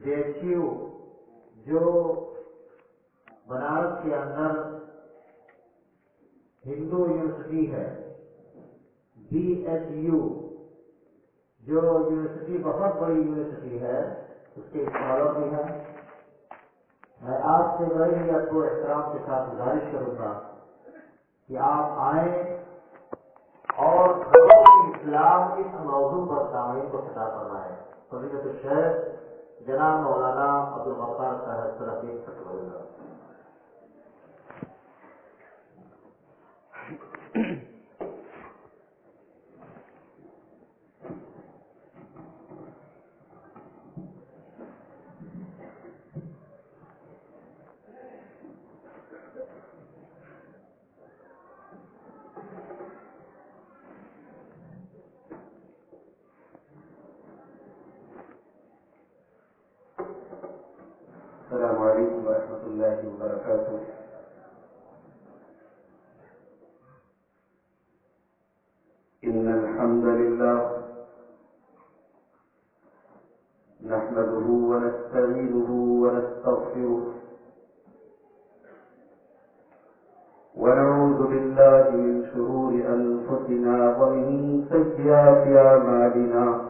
جے جو بنارس کے اندر ہندو یونیورسٹی ہے بی ایچ یو جو یونیورسٹی بہت بڑی یونیورسٹی ہے، اس کے اسکالر بھی ہیں۔ میں آپ سے بڑے ہی کو احترام کے ساتھ گزارش کروں گا کہ آپ آئیں اور اسلام اس موضوع پر تعمیر کو خطاب فرمائے فضیلت شہر جناب مولانا عبد الغفار صاحب صلاحی فتح اللہ۔ الله وبركاته. إن الحمد لله نحمده ونستعينه ونستغفره ونعوذ بالله من شرور أنفسنا ومن سيئات أعمالنا.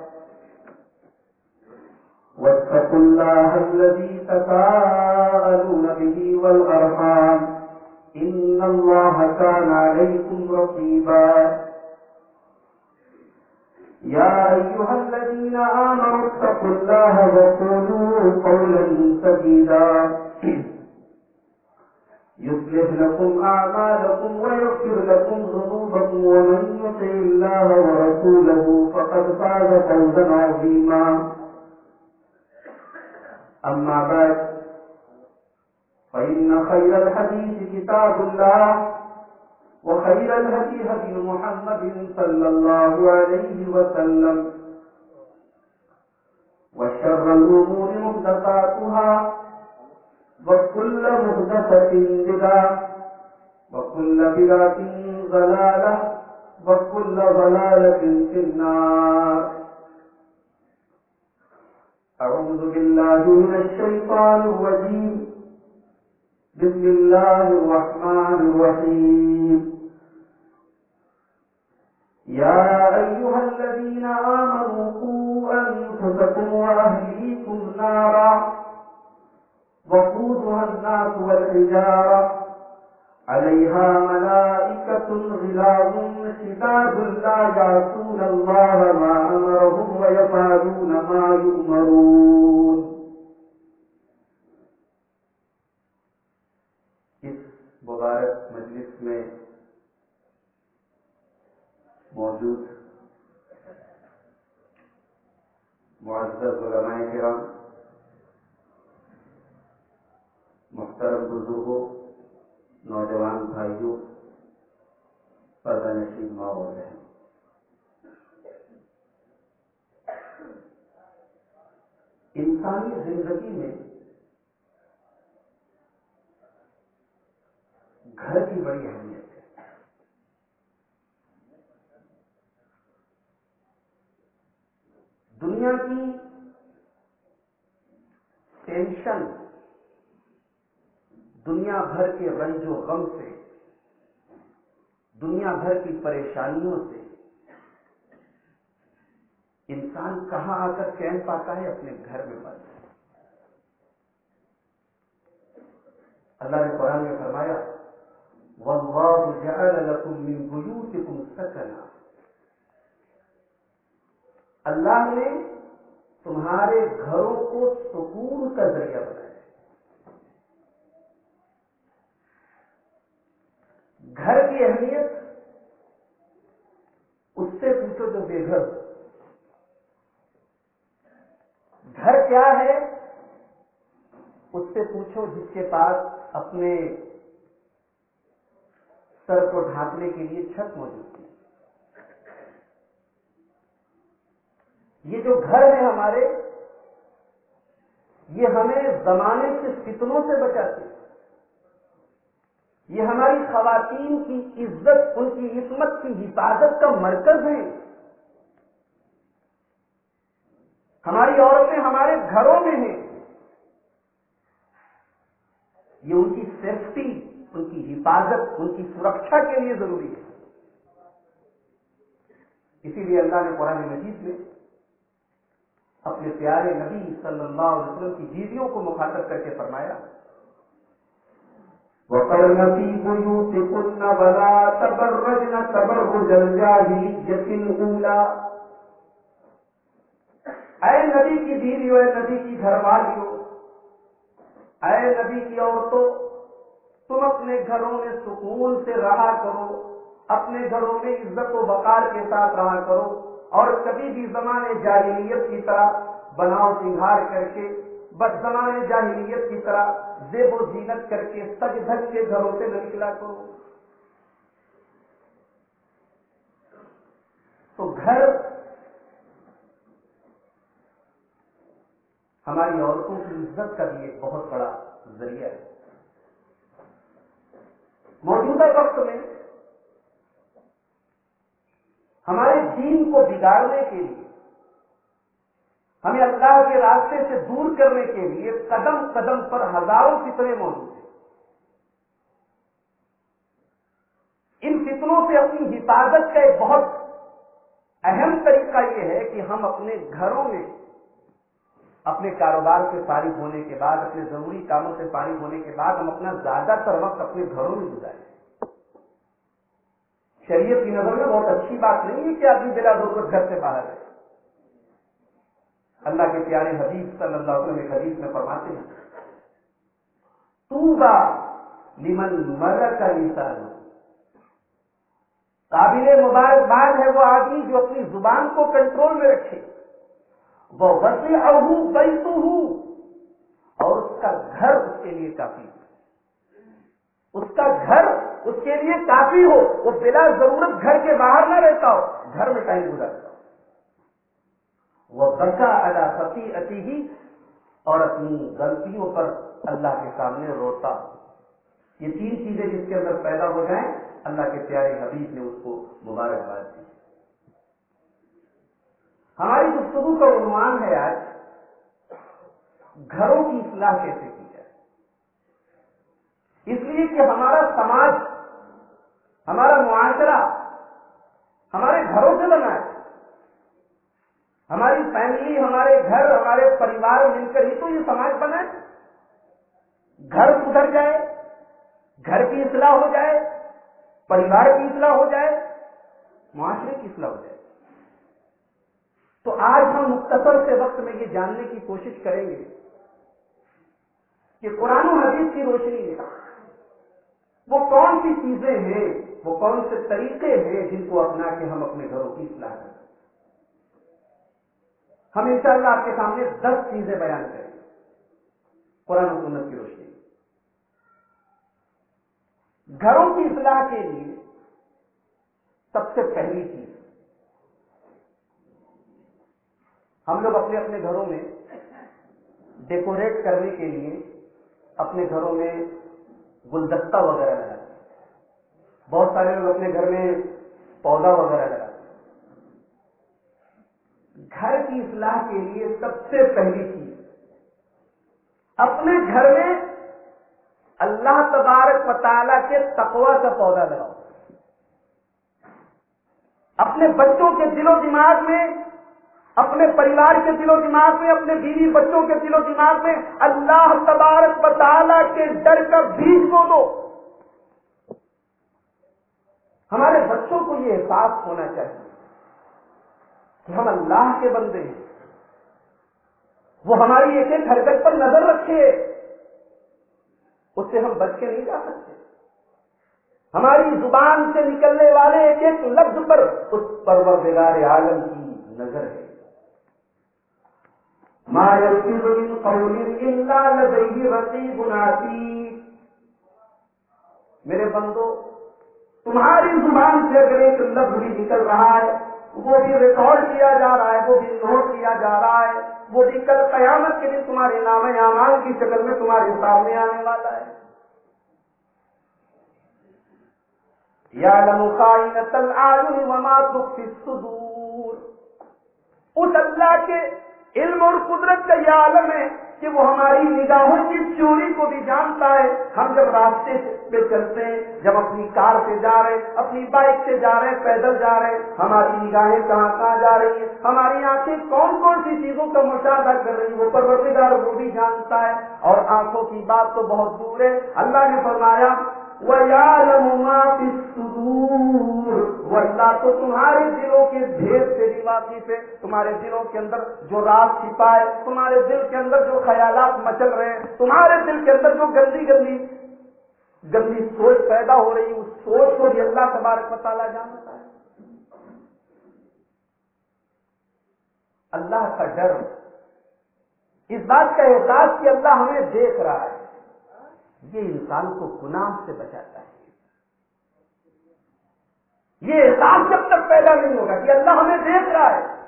واتقوا الله الذي تساءلون به والأرحام. إن الله كان عليكم رقيبا. يا أيها الذين آمنوا اتقوا الله وقولوا قولا سديدا. يصلح لكم أعمالكم ويغفر لكم ذنوبكم ومن يطع الله ورسوله فقد فاز فوزا عظيما. أما بعد، فإن خير الحديث كتاب الله، وخير الهدي هدي محمد صلى الله عليه وسلم، وشر الأمور محدثاتها وكل محدثة بدعة، وكل بدعة ضلالة، وكل ضلالة في النار. أعوذ بالله من الشيطان الرجيم. بسم الله الرحمن الرحيم. يا أيها الذين آمنوا قوا أنفسكم وأهليكم نارا. وقودها الناس والحجارة. عليها ملائكة غلاظ شداد لا يعصون الله ما أمرهم ويفعلون ما يؤمرون اس مبارک مجلس میں موجود معزز علماء کرام، محترم بزرگوں نوجوان بھائیوں پردہ نشین ماحول ہے انسانی زندگی میں گھر کی بڑی اہمیت ہے۔ دنیا کی ٹینشن دنیا بھر کے رنج و غم سے، دنیا بھر کی پریشانیوں سے۔ انسان کہاں آ کر چین پاتا ہے؟ اپنے گھر میں بس اللہ نے قرآن میں فرمایا واللہ جعل لکم من بیوتکم سکنا اللہ نے تمہارے گھروں کو سکون کا ذریعہ بنایا۔ گھر کی اہمیت، اس سے پوچھو جو بے گھر گھر کیا ہے؟ اس سے پوچھو جس کے پاس اپنے سر کو ڈھانکنے کے لیے چھت موجود تھی۔ یہ جو گھر ہے ہمارے، یہ ہمیں زمانے کے فتنوں سے بچاتے ہیں۔ یہ ہماری خواتین کی عزت، ان کی عصمت کی حفاظت کا مرکز ہے ہماری عورتیں ہمارے گھروں میں ہیں۔ یہ ان کی سیفٹی ان کی حفاظت، ان کی سرکشا کے لیے ضروری ہے۔ اسی لیے اللہ نے قرآن مجید میں اپنے پیارے نبی صلی اللہ علیہ وسلم کی بیویوں کو مخاطب کر کے فرمایا وقرن في بيوتكن ولا تبرجن تبرج الجاهلية الأولى. اے نبی کی بیوی، اے نبی کی گھر والیوں اے نبی کی عورتوں، تم اپنے گھروں میں سکون سے رہا کرو، اپنے گھروں میں عزت و وقار کے ساتھ رہا کرو اور کبھی بھی زمانے جاہلیت کی طرح بناؤ، سنگھار کر کے بس زمانے جاہلیت کی طرح زیب و زینت کر کے سج دھج کے گھروں سے نہ نکلا کرو تو گھر ہماری عورتوں کی عزت کا بھی ایک بہت بڑا ذریعہ ہے۔ موجودہ وقت میں ہمارے دین کو بگاڑنے کے لیے ہمیں اللہ کے راستے سے دور کرنے کے لیے قدم قدم پر ہزاروں فتنے موجود ہیں۔ ان فتنوں سے اپنی حفاظت کا ایک بہت اہم طریقہ یہ ہے کہ ہم اپنے گھروں میں اپنے کاروبار سے فارغ ہونے کے بعد، اپنے ضروری کاموں سے فارغ ہونے کے بعد ہم اپنا زیادہ تر وقت اپنے گھروں میں گزاریں۔ شریعت کی نظر میں بہت اچھی بات نہیں ہے کہ آدمی بلا دور گھر سے باہر ہے اللہ کے پیارے حدیث صلی اللہ علیہ وسلم حدیث میں فرماتے ہیں تو لمن مر کا انسان قابل مبارکباد ہے وہ آدمی جو اپنی زبان کو کنٹرول میں رکھے۔ وہ وسیع اہو بیتو ہوں اور اس کا گھر اس کے لیے کافی۔ اس کا گھر اس کے لیے کافی ہو۔ وہ بلا ضرورت گھر کے باہر نہ رہتا ہو۔ گھر میں ٹائم گزارتا ہو۔ وہ بچا ادا ستی اتی ہی اور اپنی غلطیوں پر اللہ کے سامنے روتا۔ یہ تین چیزیں جس کے اندر پیدا ہو جائیں، اللہ کے پیارے حبیب نے اس کو مبارکباد دی۔ ہماری گفتگو کا عنوان ہے آج، گھروں کی اصلاح کیسے کی جائے؟ اس لیے کہ ہمارا سماج، ہمارا معاشرہ، ہمارے گھروں سے بنا ہے۔ ہماری فیملی ہمارے گھر، ہمارے پریوار مل کر ہی تو یہ سماج بنا ہے۔ گھر سدھر جائے، گھر کی اصلاح ہو جائے، پریوار کی اصلاح ہو جائے، معاشرے کی اصلاح ہو جائے۔ تو آج ہم مختصر سے وقت میں یہ جاننے کی کوشش کریں گے کہ قرآن و حدیث کی روشنی میں وہ کون سی چیزیں ہیں، وہ کون سے طریقے ہیں جن کو اپنا کے ہم اپنے گھروں کی اصلاح کریں۔ ہم انشاءاللہ آپ کے سامنے دس چیزیں بیان کریں۔ قرآن و سنت کی روشنی۔ گھروں کی اصلاح کے لیے سب سے پہلی چیز۔ ہم لوگ اپنے اپنے گھروں میں ڈیکوریٹ کرنے کے لیے اپنے گھروں میں گلدستہ وغیرہ لگاتے بہت سارے لوگ اپنے گھر میں پودا وغیرہ لگاتے گھر کی اصلاح کے لیے سب سے پہلی چیز۔ اپنے گھر میں اللہ تبارک مطالعہ کے تقوا کا پودا لگاؤ۔ اپنے بچوں کے دل و دماغ میں، اپنے پریوار کے دل و دماغ میں، اپنے بیوی بچوں کے دل و دماغ میں اللہ تبارک تعالیٰ کے ڈر کا بیج کو دو۔ ہمارے بچوں کو یہ احساس ہونا چاہیے۔ ہم اللہ کے بندے ہیں۔ وہ ہماری ایک ایک حرکت پر نظر رکھے۔ اس سے ہم بچ کے نہیں جا سکتے۔ ہماری زبان سے نکلنے والے ایک ایک لفظ پر اس پروردگار عالم کی نظر ہے۔ میرے بندو، تمہاری زبان سے اگر ایک لفظ بھی نکل رہا ہے وہ بھی ریکارڈ کیا جا رہا ہے، وہ بھی نوٹ کیا جا رہا ہے۔ وہ بھی کل قیامت کے دن تمہارے نام اعمال کی شکل میں تمہارے سامنے آنے والا ہے۔ یا الصدور۔ اس اللہ کے علم اور قدرت کا یہ عالم ہے۔ کہ وہ ہماری نگاہوں کی چوری کو بھی جانتا ہے۔ ہم جب راستے پہ چلتے ہیں، جب اپنی کار سے جا رہے اپنی بائک سے جا رہے پیدل جا رہے ہماری نگاہیں کہاں کہاں جا رہی ہیں؟ ہماری آنکھیں کون کون سی چیزوں کا مشاہدہ کر رہی ہیں؟ وہ پروردگار وہ بھی جانتا ہے۔ اور آنکھوں کی بات تو بہت دور ہے۔ اللہ نے فرمایا اللہ تو تمہارے دلوں کے ڈھیر سے بھی واقف ہے۔ تمہارے دلوں کے اندر جو رات چھپا ہے، تمہارے دل کے اندر جو خیالات مچل رہے ہیں، تمہارے دل کے اندر جو گندی گندی گندی سوچ پیدا ہو رہی اس سوچ کو بھی اللہ تبارک مطالعہ جانتا ہے۔ اللہ کا ڈر، اس بات کا احساس کہ اللہ ہمیں دیکھ رہا ہے۔ یہ انسان کو گناہ سے بچاتا ہے۔ یہ احساس جب تک پیدا نہیں ہوگا کہ اللہ ہمیں دیکھ رہا ہے۔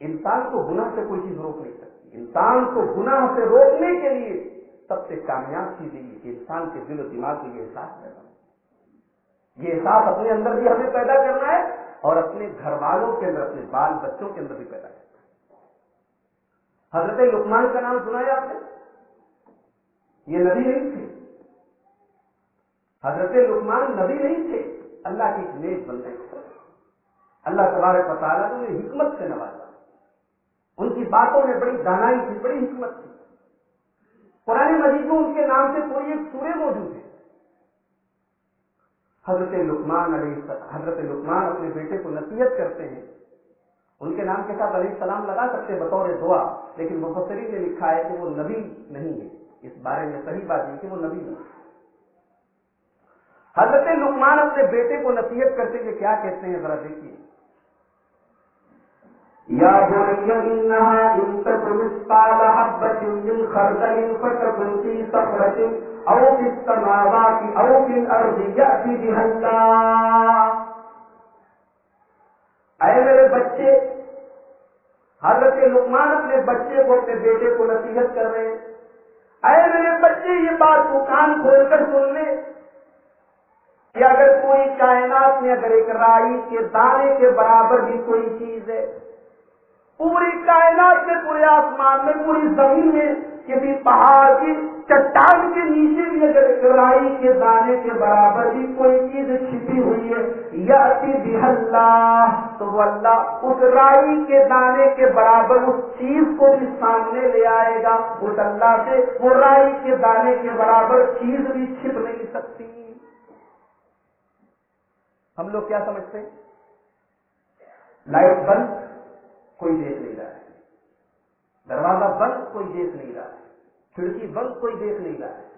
انسان کو گناہ سے کوئی چیز روک نہیں سکتی۔ انسان کو گناہ سے روکنے کے لیے سب سے کامیاب چیز یہ کہ انسان کے دل و دماغ میں یہ احساس پیدا ہو۔ یہ احساس اپنے اندر بھی ہمیں پیدا کرنا ہے اور اپنے گھر والوں کے اندر، اپنے بال بچوں کے اندر بھی پیدا کرنا ہے۔ حضرت لکمان کا نام سنا ہے آپ نے؟ یہ نبی نہیں تھے۔ حضرت لکمان نبی نہیں تھے۔ اللہ کی نیک بندے اللہ تبارک تعالیٰ نے حکمت سے نوازا۔ ان کی باتوں میں بڑی دانائی تھی، بڑی حکمت تھی۔ پرانے مجید میں ان کے نام سے کوئی ایک سورے موجود ہے۔ حضرت لکمان علیہ حضرت لکمان اپنے بیٹے کو نصیحت کرتے ہیں۔ ان کے نام کے ساتھ علیہ السلام لگا سکتے بطور دعا، لیکن مفسرین نے لکھا ہے کہ وہ نبی نہیں ہے اس بارے میں صحیح بات یہ کہ وہ نبی نہیں حضرت لکمان اپنے بیٹے کو نصیحت کرتے ہوئے کیا کہتے ہیں ذرا دیکھیے۔ یا اے میرے بچے، حضرت لکمان اپنے بچے کو، اپنے بیٹے کو نصیحت کر رہے ہیں۔ اے میرے بچے، یہ بات کو کان کھول کر سن لے۔ کہ اگر کوئی کائنات میں اگر ایک رائی کے دانے کے برابر بھی کوئی چیز ہے، پوری کائنات میں، پورے آسمان میں، پوری زمین میں کسی پہاڑ کی چٹان کے نیچے بھی اگر رائی کے دانے کے برابر بھی کوئی چیز چھپی ہوئی ہے یا بھی اللہ، تو وہ اللہ اس رائی کے دانے کے برابر اس چیز کو بھی سامنے لے آئے گا۔ اس اللہ سے وہ رائی کے دانے کے برابر چیز بھی چھپ نہیں سکتی۔ ہم لوگ کیا سمجھتے ہیں؟ لائٹ بند، کوئی دیکھ نہیں رہا ہے۔ دروازہ بند کوئی دیکھ نہیں رہا ہے۔ کھڑکی بند کوئی دیکھ نہیں رہا ہے۔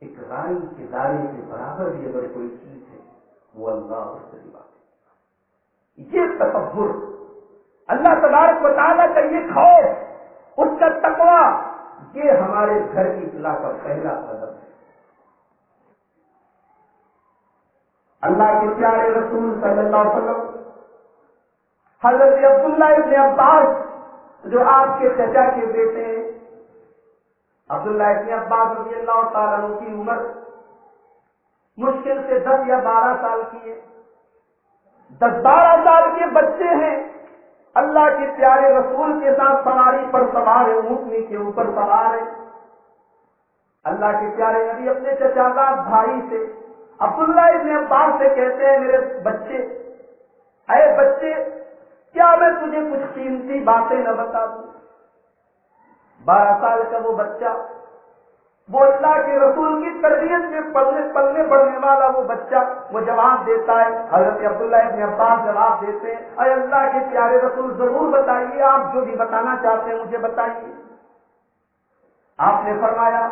ایک رائی کے دانے کے برابر بھی اگر کوئی چیز ہے، وہ اللہ سے بات یہ تصور اللہ تبارک تعالیٰ کا یہ خوف، اس کا تقوا یہ ہمارے گھر کی اطلاع کا پہلا قدم ہے۔ اللہ کے پیارے رسول صلی اللہ علیہ وسلم، حضرت عبداللہ ابن عباس جو آپ کے چچا کے بیٹے ہیں عبداللہ ابن عباس رضی اللہ تعالیٰ کی عمر مشکل سے دس یا بارہ سال کی ہے۔ دس بارہ سال کے بچے ہیں۔ اللہ کے پیارے رسول کے ساتھ سواری پر سوار ہے، اونٹنی کے اوپر سوار ہے۔ اللہ کے پیارے نبی اپنے چچا بھائی سے، عبداللہ ابن عباس سے کہتے ہیں، میرے بچے، اے بچے کیا میں تجھے کچھ قیمتی باتیں نہ بتا دوں؟ بارہ سال کا وہ بچہ، وہ اللہ کے رسول کی تربیت میں پلنے پلنے پڑنے والا وہ بچہ وہ جواب دیتا ہے، حضرت عبداللہ ابن عباس جواب دیتے ہیں، اے اللہ کے پیارے رسول ضرور بتائیے، آپ جو بھی بتانا چاہتے ہیں مجھے بتائیے۔ آپ نے فرمایا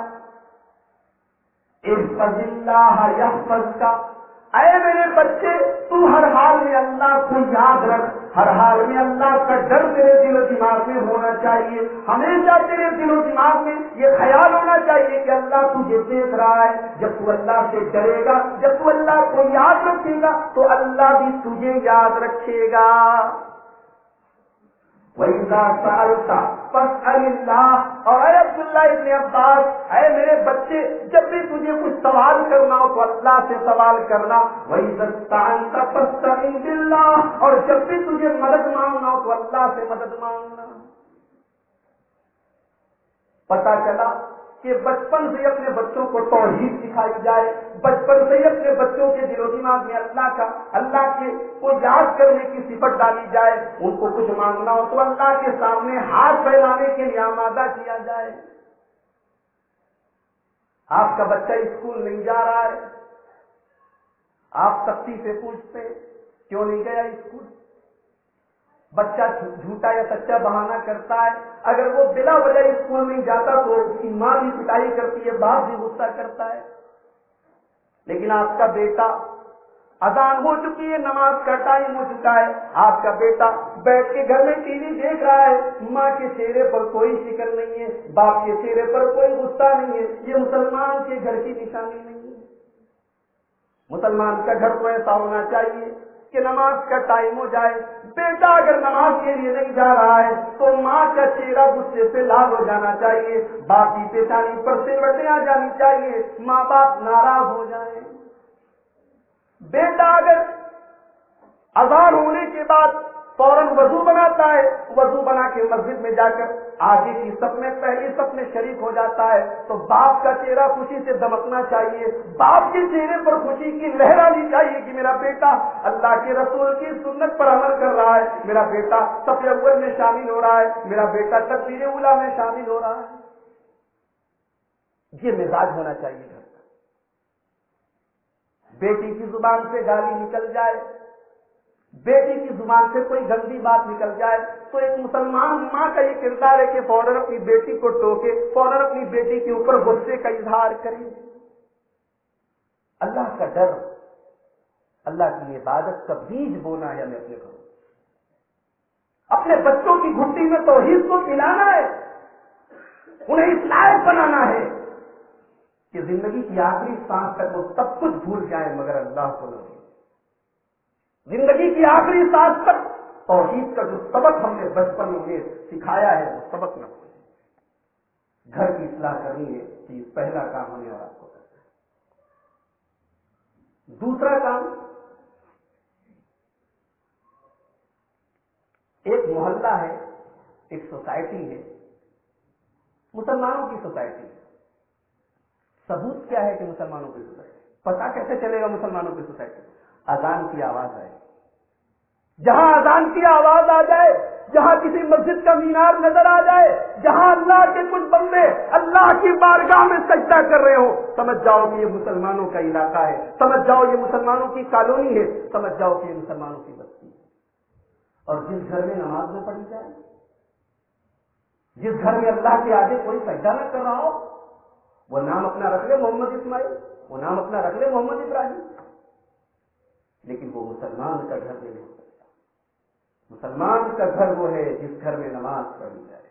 اس کا اے میرے بچے، تو ہر حال میں اللہ کو یاد رکھ۔ ہر حال میں اللہ کا ڈر تیرے دل و دماغ میں ہونا چاہیے۔ ہمیشہ تیرے دل و دماغ میں یہ خیال ہونا چاہیے کہ اللہ تجھے دیکھ رہا ہے۔ جب تو اللہ سے ڈرے گا، جب تو اللہ کو یاد رکھے گا، تو اللہ بھی تجھے یاد رکھے گا۔ اللہ اور اے عبداللہ ابن عباس، اے میرے بچے، جب بھی تجھے کچھ سوال کرنا ہو تو اللہ سے سوال کرنا۔ وہی سالتا بس اللہ اور جب بھی تجھے مدد مانگنا ہو تو اللہ سے مدد مانگنا۔ پتا چلا؟ کہ بچپن سے اپنے بچوں کو توحید سکھائی جائے، بچپن سے اپنے بچوں کے دل و دماغ میں اللہ کا، اللہ کے کو یاد کرنے کی صفت ڈالی جائے، ان کو کچھ مانگنا ہو تو اللہ کے سامنے ہاتھ پھیلانے کے لیے آمادہ کیا جائے۔ آپ کا بچہ اسکول نہیں جا رہا ہے، آپ سختی سے پوچھتے کیوں نہیں گیا اسکول؟ بچہ جھوٹا یا سچا بہانہ کرتا ہے، اگر وہ بلا وجہ اسکول نہیں جاتا تو اس کی ماں بھی پٹائی کرتی ہے، باپ بھی غصہ کرتا ہے۔ لیکن آپ کا بیٹا اذان ہو چکی ہے، نماز کا ٹائم ہو چکا ہے۔ آپ کا بیٹا بیٹھ کے گھر میں ٹی وی دیکھ رہا ہے۔ ماں کے چہرے پر کوئی فکر نہیں ہے، باپ کے چہرے پر کوئی غصہ نہیں ہے۔ یہ مسلمان کے گھر کی نشانی نہیں ہے۔ مسلمان کا گھر تو ایسا ہونا چاہیے۔ کہ نماز کا ٹائم ہو جائے۔ بیٹا اگر نماز کے لیے نہیں جا رہا ہے تو ماں کا چہرہ غصے سے لال ہو جانا چاہیے۔ باقی پیشانی پر سیوٹیں آ جانی چاہیے۔ ماں باپ ناراض ہو جائیں۔ بیٹا اگر آزاد ہونے کے بعد فوراً وضو بناتا ہے۔ وضو بنا کے مسجد میں جا کر آگے کی سب میں پہلی سب میں شریک ہو جاتا ہے۔ تو باپ کا چہرہ خوشی سے دمکنا چاہیے۔ باپ کے چہرے پر خوشی کی لہرانی چاہیے کہ میرا بیٹا اللہ کے رسول کی سنت پر عمل کر رہا ہے۔ میرا بیٹا سب اول میں شامل ہو رہا ہے۔ میرا بیٹا تقبیر اولا میں شامل ہو رہا ہے۔ یہ مزاج ہونا چاہیے۔ گھر کا بیٹی کی زبان سے گالی نکل جائے۔ بیٹی کی زبان سے کوئی گندی بات نکل جائے تو ایک مسلمان ماں کا یہ کردار ہے کہ فوراً اپنی بیٹی کو ٹوکے، فوراً اپنی بیٹی کے اوپر غصے کا اظہار کرے۔ اللہ کا ڈر، اللہ کی عبادت کا بیج بونا ہے ہمیں اپنے گھروں اپنے بچوں کی گھٹی میں توحید کو پلانا ہے، انہیں اس لائق بنانا ہے کہ زندگی کی آخری سانس تک وہ سب کچھ بھول جائے مگر اللہ کو نہ زندگی کی آخری سانس تک توحید کا جو سبق ہم نے بچپن میں سکھایا ہے، وہ سبق نہ ہو گھر کی اصلاح کرنی ہے کہ پہلا کام ہونے والا آپ کو کرنا ہے۔ دوسرا کام، ایک محلہ ہے، ایک سوسائٹی ہے۔ مسلمانوں کی سوسائٹی۔ ہے ثبوت کیا ہے کہ مسلمانوں کی سوسائٹی؟ پتا کیسے چلے گا مسلمانوں کی سوسائٹی؟ اذان کی آواز آئے۔ جہاں اذان کی آواز آ جائے، جہاں کسی مسجد کا مینار نظر آ جائے، جہاں اللہ کے کچھ بندے اللہ کی بارگاہ میں سجدہ کر رہے ہو سمجھ جاؤ کہ یہ مسلمانوں کا علاقہ ہے، سمجھ جاؤ یہ مسلمانوں کی کالونی ہے، سمجھ جاؤ کہ یہ مسلمانوں کی بستی ہے۔ اور جس گھر میں نماز نہ پڑھی جائے، جس گھر میں اللہ کے آگے کوئی سجدہ نہ کر رہا ہو، وہ نام اپنا رکھ لے محمد اسماعیل، وہ نام اپنا رکھ لے محمد ابراہیم۔ لیکن وہ مسلمان کا گھر نہیں ہو سکتا۔ مسلمان کا گھر وہ ہے جس گھر میں نماز پڑھی جائے۔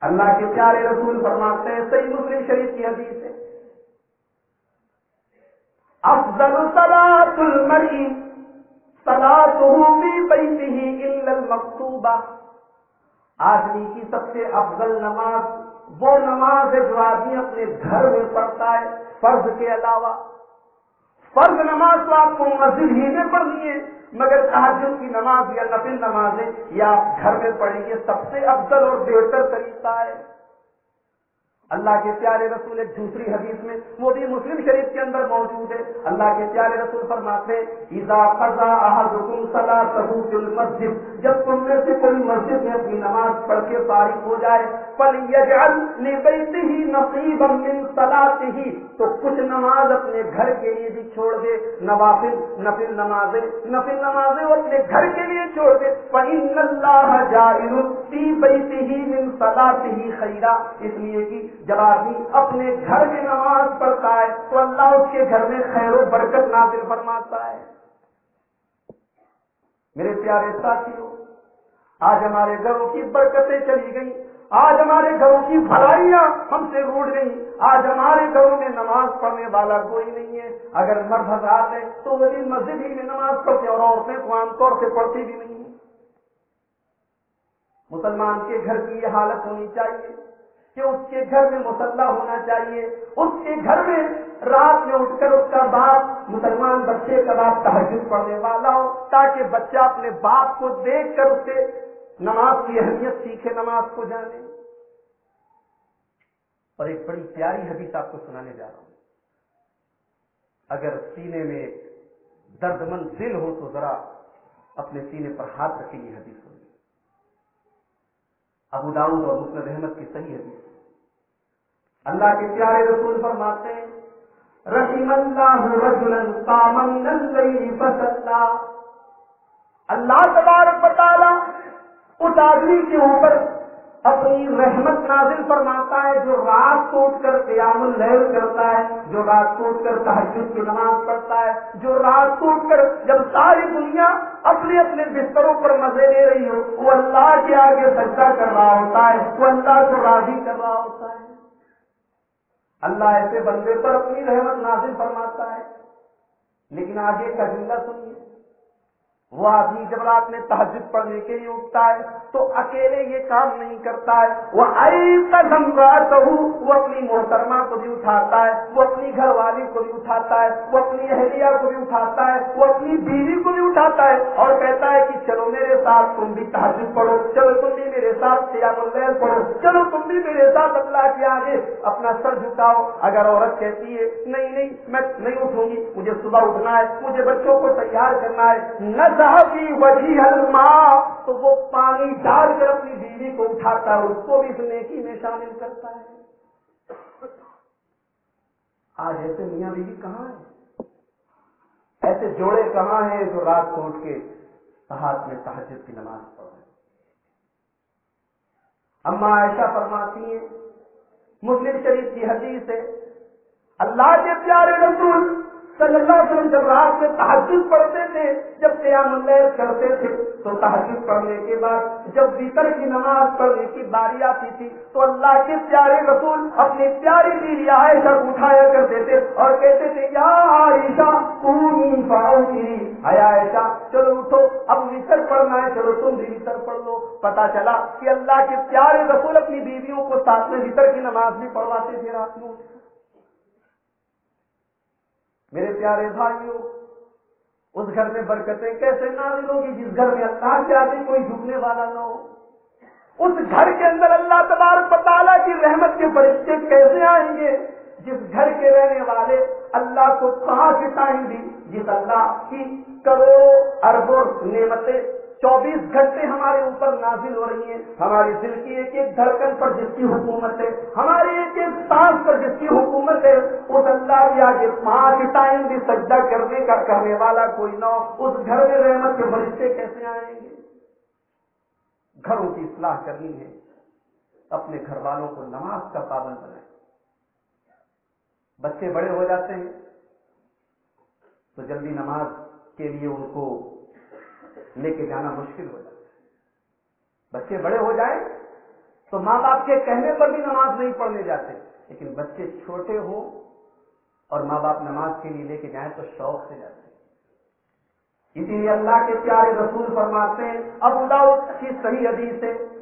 اللہ کے پیارے رسول فرماتے ہیں، صحیح مسلم شریف کی حدیث ہے۔ افضل صلاة المرء صلاته في بيته الا آدمی کی سب سے افضل نماز، وہ نماز ہے جو آدمی اپنے گھر میں پڑھتا ہے، فرض کے علاوہ۔ فرض نماز تو آپ کو مسجد ہی میں پڑھنی ہے، مگر تحجد کی نماز یا نفل نماز ہے یا آپ گھر میں پڑھیں گے، سب سے افضل اور بہتر طریقہ ہے۔ اللہ کے پیارے رسول ایک دوسری حدیث میں وہ بھی مسلم شریف کے اندر موجود ہے۔ اللہ کے پیارے رسول فرماتے مسجد جب تم میں سے کوئی مسجد میں اپنی نماز پڑھ کے فارغ ہو جائے پل ہی نصیب ہی تو کچھ نماز اپنے گھر کے لیے بھی چھوڑ دے، نوافل، نفل نمازیں نفل نمازیں وہ اپنے گھر کے لیے چھوڑ دے۔ پن اللہ جائل ہی من صلاته ہی خیرا اس لیے کہ جب آدمی اپنے گھر میں نماز پڑھتا ہے تو اللہ اس کے گھر میں خیر و برکت نازل فرماتا ہے۔ میرے پیارے ساتھیوں، آج ہمارے گھروں کی برکتیں چلی گئی آج ہمارے گھروں کی بھلائیاں ہم سے روٹ گئی آج ہمارے گھروں میں نماز پڑھنے والا کوئی نہیں ہے۔ اگر مرد حضرات ہے تو وہ مسجد ہی میں نماز پڑھتے اور عورتیں تو عام طور سے پڑھتی بھی نہیں مسلمان کے گھر کی یہ حالت ہونی چاہیے کہ اس کے گھر میں مسلح ہونا چاہیے۔ اس کے گھر میں رات میں اٹھ کر اس کا باپ مسلمان بچے کا باپ تحجد پڑھنے والا ہو تاکہ بچہ اپنے باپ کو دیکھ کر اس سے نماز کی اہمیت سیکھے، نماز کو جانے۔ اور ایک بڑی پیاری حدیث آپ کو سنانے جا رہا ہوں۔ اگر سینے میں درد مند دل ہو تو ذرا اپنے سینے پر ہاتھ رکھیں یہ حدیث ہوگی۔ ابو داؤد اور مسلم احمد کی صحیح حدیث۔ اللہ کے پیارے رسول فرماتے ہیں، رحم اللہ رجلا قامن اللہ تبارک و تعالی اس آدمی کے اوپر اپنی رحمت نازل فرماتا ہے، جو رات کو اٹھ کر قیام اللیل کرتا ہے، جو رات کو اٹھ کر تحجد کی نماز پڑھتا ہے، جو رات کو اٹھ کر جب ساری دنیا اپنے اپنے بستروں پر مزے لے رہی ہو، وہ اللہ کے آگے سجدہ کر رہا ہوتا ہے، وہ اللہ کو راضی کر رہا ہوتا ہے۔ اللہ ایسے بندے پر اپنی رحمت نازل فرماتا ہے۔ لیکن آگے کا جملہ سنیے۔ وہ آدمی جب رات میں تحجد پڑھنے کے لیے اٹھتا ہے تو اکیلے یہ کام نہیں کرتا ہے۔ وہ وہ اپنی محترمہ کو بھی اٹھاتا ہے، وہ اپنی گھر والی کو بھی اٹھاتا ہے، وہ اپنی اہلیہ کو بھی اٹھاتا ہے، وہ اپنی بیوی کو بھی اٹھاتا ہے اور کہتا ہے کہ چلو میرے ساتھ تم بھی تحجد پڑھو، چلو تم بھی میرے ساتھ سیام اللیل پڑھو، چلو تم بھی میرے ساتھ اللہ کے آگے اپنا سر جھکاؤ۔ اگر عورت کہتی ہے، نہیں نہیں، میں نہیں اٹھوں گی، مجھے صبح اٹھنا ہے، مجھے بچوں کو تیار کرنا ہے نہ وجی تو وہ پانی ڈال کر اپنی بیوی کو اٹھاتا ہے اس کو بھی اس نیکی میں شامل کرتا ہے۔ آج ایسے میاں بیوی کہاں ہے ایسے جوڑے کہاں ہیں جو رات کو اٹھ کے ہاتھ میں تحجد کی نماز پڑھ رہے اما عائشہ فرماتی ہیں، مسلم شریف کی حدیث ہے، اللہ کے پیارے رسول صلی اللہ علیہ وسلم جب رات میں تحجد پڑھتے تھے، جب قیام اللیل کرتے تھے، تو تحجد پڑھنے کے بعد جب بیتر کی نماز پڑھنے کی باری آتی تھی، تو اللہ کے پیارے رسول اپنی پیاری بیوی عائشہ اٹھایا کرتے تھے اور کہتے تھے، یا عائشہ کی عائشہ، چلو اٹھو، اب وطر پڑھنا ہے، چلو تم بھی وطر پڑھ لو۔ پتا چلا کہ اللہ کے پیارے رسول اپنی بیویوں کو ساتھ میں وطر کی نماز بھی پڑھواتے تھے رات میں۔ میرے پیارے بھائیوں، اس گھر میں برکتیں کیسے نازل ہوگی جس گھر میں اللہ کے آگے کوئی جھکنے والا نہ ہو؟ اس گھر کے اندر اللہ تبارک تعالیٰ کی رحمت کے فرشتے کیسے آئیں گے؟ جس گھر کے رہنے والے اللہ کو کہاں سے ٹائم دی جس اللہ کی کروڑوں اربوں نعمتیں چوبیس گھنٹے ہمارے اوپر نازل ہو رہی ہیں۔ ہماری دل کی ایک ایک دھڑکن پر جس کی حکومت ہے ہماری ایک ایک سانس پر جس کی حکومت ہے، اس اللہ کی آگے پانچ ٹائم بھی سجدہ کرنے کا کہنے والا کوئی نہ ہو۔ اس گھر میں رحمت کے فرشتے کیسے آئیں گے؟ گھروں کی اصلاح کرنی ہے۔ اپنے گھر والوں کو نماز کا پابند بنائیں۔ بچے بڑے ہو جاتے ہیں، تو جلدی نماز کے لیے ان کو لے کے جانا مشکل ہو جاتا ہے۔ بچے بڑے ہو جائیں تو ماں باپ کے کہنے پر بھی نماز نہیں پڑھنے جاتے۔ لیکن بچے چھوٹے ہوں اور ماں باپ نماز کے لیے لے کے جائیں تو شوق سے جاتے اسی لیے اللہ کے پیارے رسول فرماتے ہیں اب اللہ کی صحیح حدیث ہے۔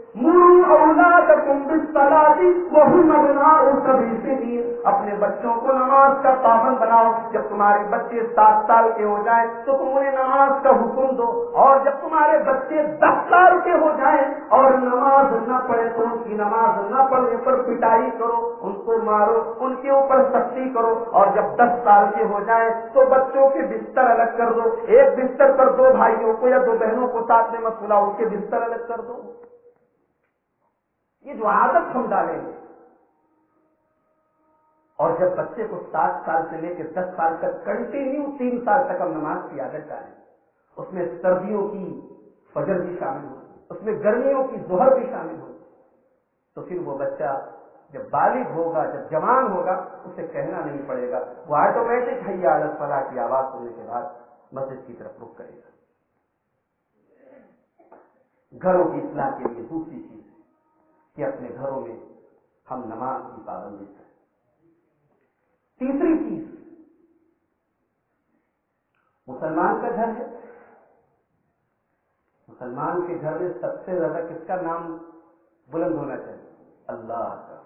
وہ بناؤ سبھی سے اپنے بچوں کو نماز کا پابند بناؤ۔ جب تمہارے بچے سات سال کے ہو جائیں تو تم انہیں نماز کا حکم دو۔ اور جب تمہارے بچے دس سال کے ہو جائیں اور نماز نہ پڑھے تو ان کی نماز نہ پڑھنے پر پٹائی کرو۔ ان کو مارو، ان کے اوپر سختی کرو۔ اور جب دس سال کے ہو جائیں تو بچوں کے بستر الگ کر دو۔ ایک بستر پر دو بھائیوں کو یا دو بہنوں کو ساتھ میں مت ان کے بستر الگ کر دو۔ یہ جو عادت ہم ڈالیں گے۔ اور جب بچے کو سات سال سے لے کے دس سال تک کنٹینیو تین سال تک ہم نماز کی عادت ڈالیں، اس میں سردیوں کی فجر بھی شامل ہو اس میں گرمیوں کی زہر بھی شامل ہو تو پھر وہ بچہ جب بالغ ہوگا، جب جوان ہوگا، اسے کہنا نہیں پڑے گا۔ وہ آٹومیٹک ہے عادت، فلاح کی آواز سننے کے بعد مسجد کی طرف رخ کرے گا۔ گھروں کی اصلاح کے لیے دوسری چیز۔ کہ اپنے گھروں میں ہم نماز کی پابندی کریں۔ تیسری چیز، مسلمان کا گھر ہے۔ مسلمان کے گھر میں سب سے زیادہ کس کا نام بلند ہونا چاہیے؟ اللہ کا۔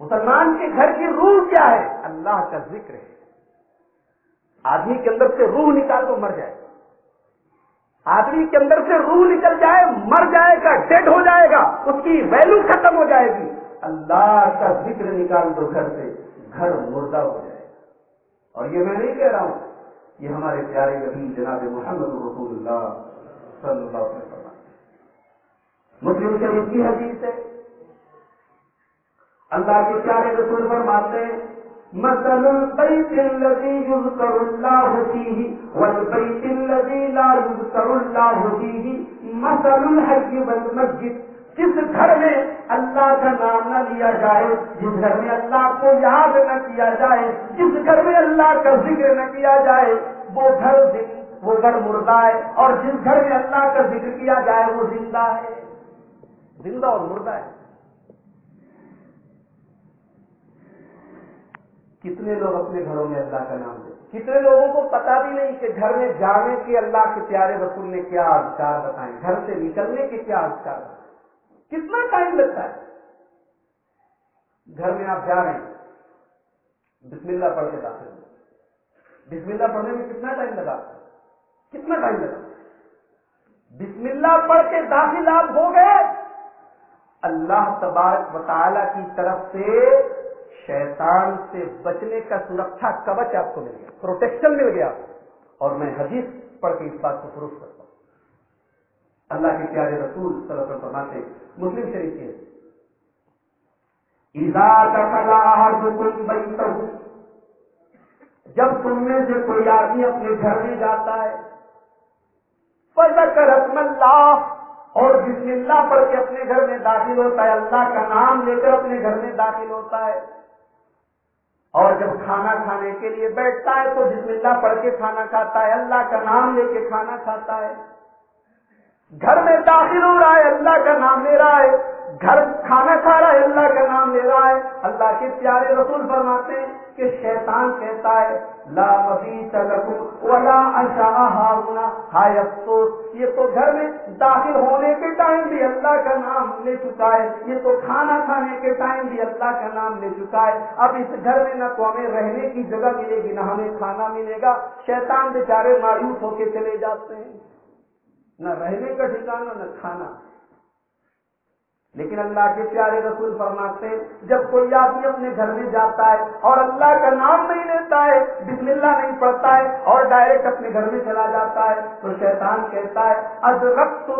مسلمان کے گھر کی روح کیا ہے؟ اللہ کا ذکر ہے۔ آدمی کے اندر سے روح نکال تو مر جائے۔ آدمی کے اندر سے روح نکل جائے، مر جائے گا، ڈیڈ ہو جائے گا، اس کی ویلو ختم ہو جائے گی۔ اللہ کا ذکر نکال دو گھر سے گھر مردہ ہو جائے۔ گا اور یہ میں نہیں کہہ رہا ہوں، یہ ہمارے پیارے نبی جناب محمد رسول اللہ صلی اللہ علیہ وسلم۔ مسلم شریف کی حدیث ہے۔ اللہ کے پیارے رسول فرماتے ہیں مثل البيت الذي يذكر الله فيه والبيت الذي لا يذكر الله فيه. مثل الحج والمسجد. جس گھر میں اللہ کا نام نہ لیا جائے، جس گھر میں اللہ کو یاد نہ کیا جائے، جس گھر میں اللہ کا ذکر نہ کیا جائے، وہ گھر وہ گھر مردہ ہے، اور جس گھر میں اللہ کا ذکر کیا جائے، وہ زندہ ہے۔ زندہ اور مردہ ہے۔ کتنے لوگ اپنے گھروں میں اللہ کا نام دیں کتنے لوگوں کو پتا بھی نہیں کہ گھر میں جانے کے اللہ کے پیارے رسول نے کیا آدھار بتائے، گھر سے نکلنے کے کیا آدھار بتائے؟ کتنا ٹائم لگتا ہے؟ گھر میں آپ جا رہے ہیں، بسم اللہ پڑھ کے داخل بسم اللہ پڑھنے میں کتنا ٹائم لگا؟ کتنا ٹائم لگا؟ بسم اللہ پڑھ کے داخل آپ ہو گئے۔ اللہ تبارک وطالعہ کی طرف سے شیطان سے بچنے کا سرکھا کوچ آپ کو مل گیا۔ پروٹیکشن مل گیا۔ اور میں حدیث پڑھ کے اس بات کو پروف کرتا ہوں۔ اللہ کے پیارے رسول صلی اللہ علیہ وسلم سے مسلم شریف کے۔ جب تم میں سے کوئی آدمی اپنے گھر میں جاتا ہے رسم اللہ، اور بسم اللہ پڑھ کے اپنے گھر میں داخل ہوتا ہے۔ اللہ کا نام لے کر اپنے گھر میں داخل ہوتا ہے۔ اور جب کھانا کھانے کے لیے بیٹھتا ہے تو بسم اللہ پڑھ کے کھانا کھاتا ہے، اللہ کا نام لے کے کھانا کھاتا ہے۔ گھر میں داخل ہو رہا ہے، اللہ کا نام لے رہا ہے۔ گھر کھانا کھا رہا ہے، اللہ کا نام لے رہا ہے۔ اللہ کے پیارے رسول فرماتے ہیں کہ شیطان کہتا ہے لا ولا ہائے افسوس، یہ تو گھر میں داخل ہونے کے ٹائم بھی اللہ کا نام لے چکا ہے۔ یہ تو کھانا کھانے کے ٹائم بھی اللہ کا نام لے چکا ہے۔ اب اس گھر میں نہ تو ہمیں رہنے کی جگہ ملے گی، نہ ہمیں کھانا ملے گا۔ شیطان بیچارے مایوس ہو کے چلے جاتے ہیں۔ نہ رہنے کا ٹھکانا نہ کھانا۔ لیکن اللہ کے پیارے رسول فرماتے ہیں، جب کوئی آدمی اپنے گھر میں جاتا ہے اور اللہ کا نام نہیں لیتا ہے، بسم اللہ نہیں پڑھتا ہے اور ڈائریکٹ اپنے گھر میں چلا جاتا ہے، تو شیطان کہتا ہے از رقص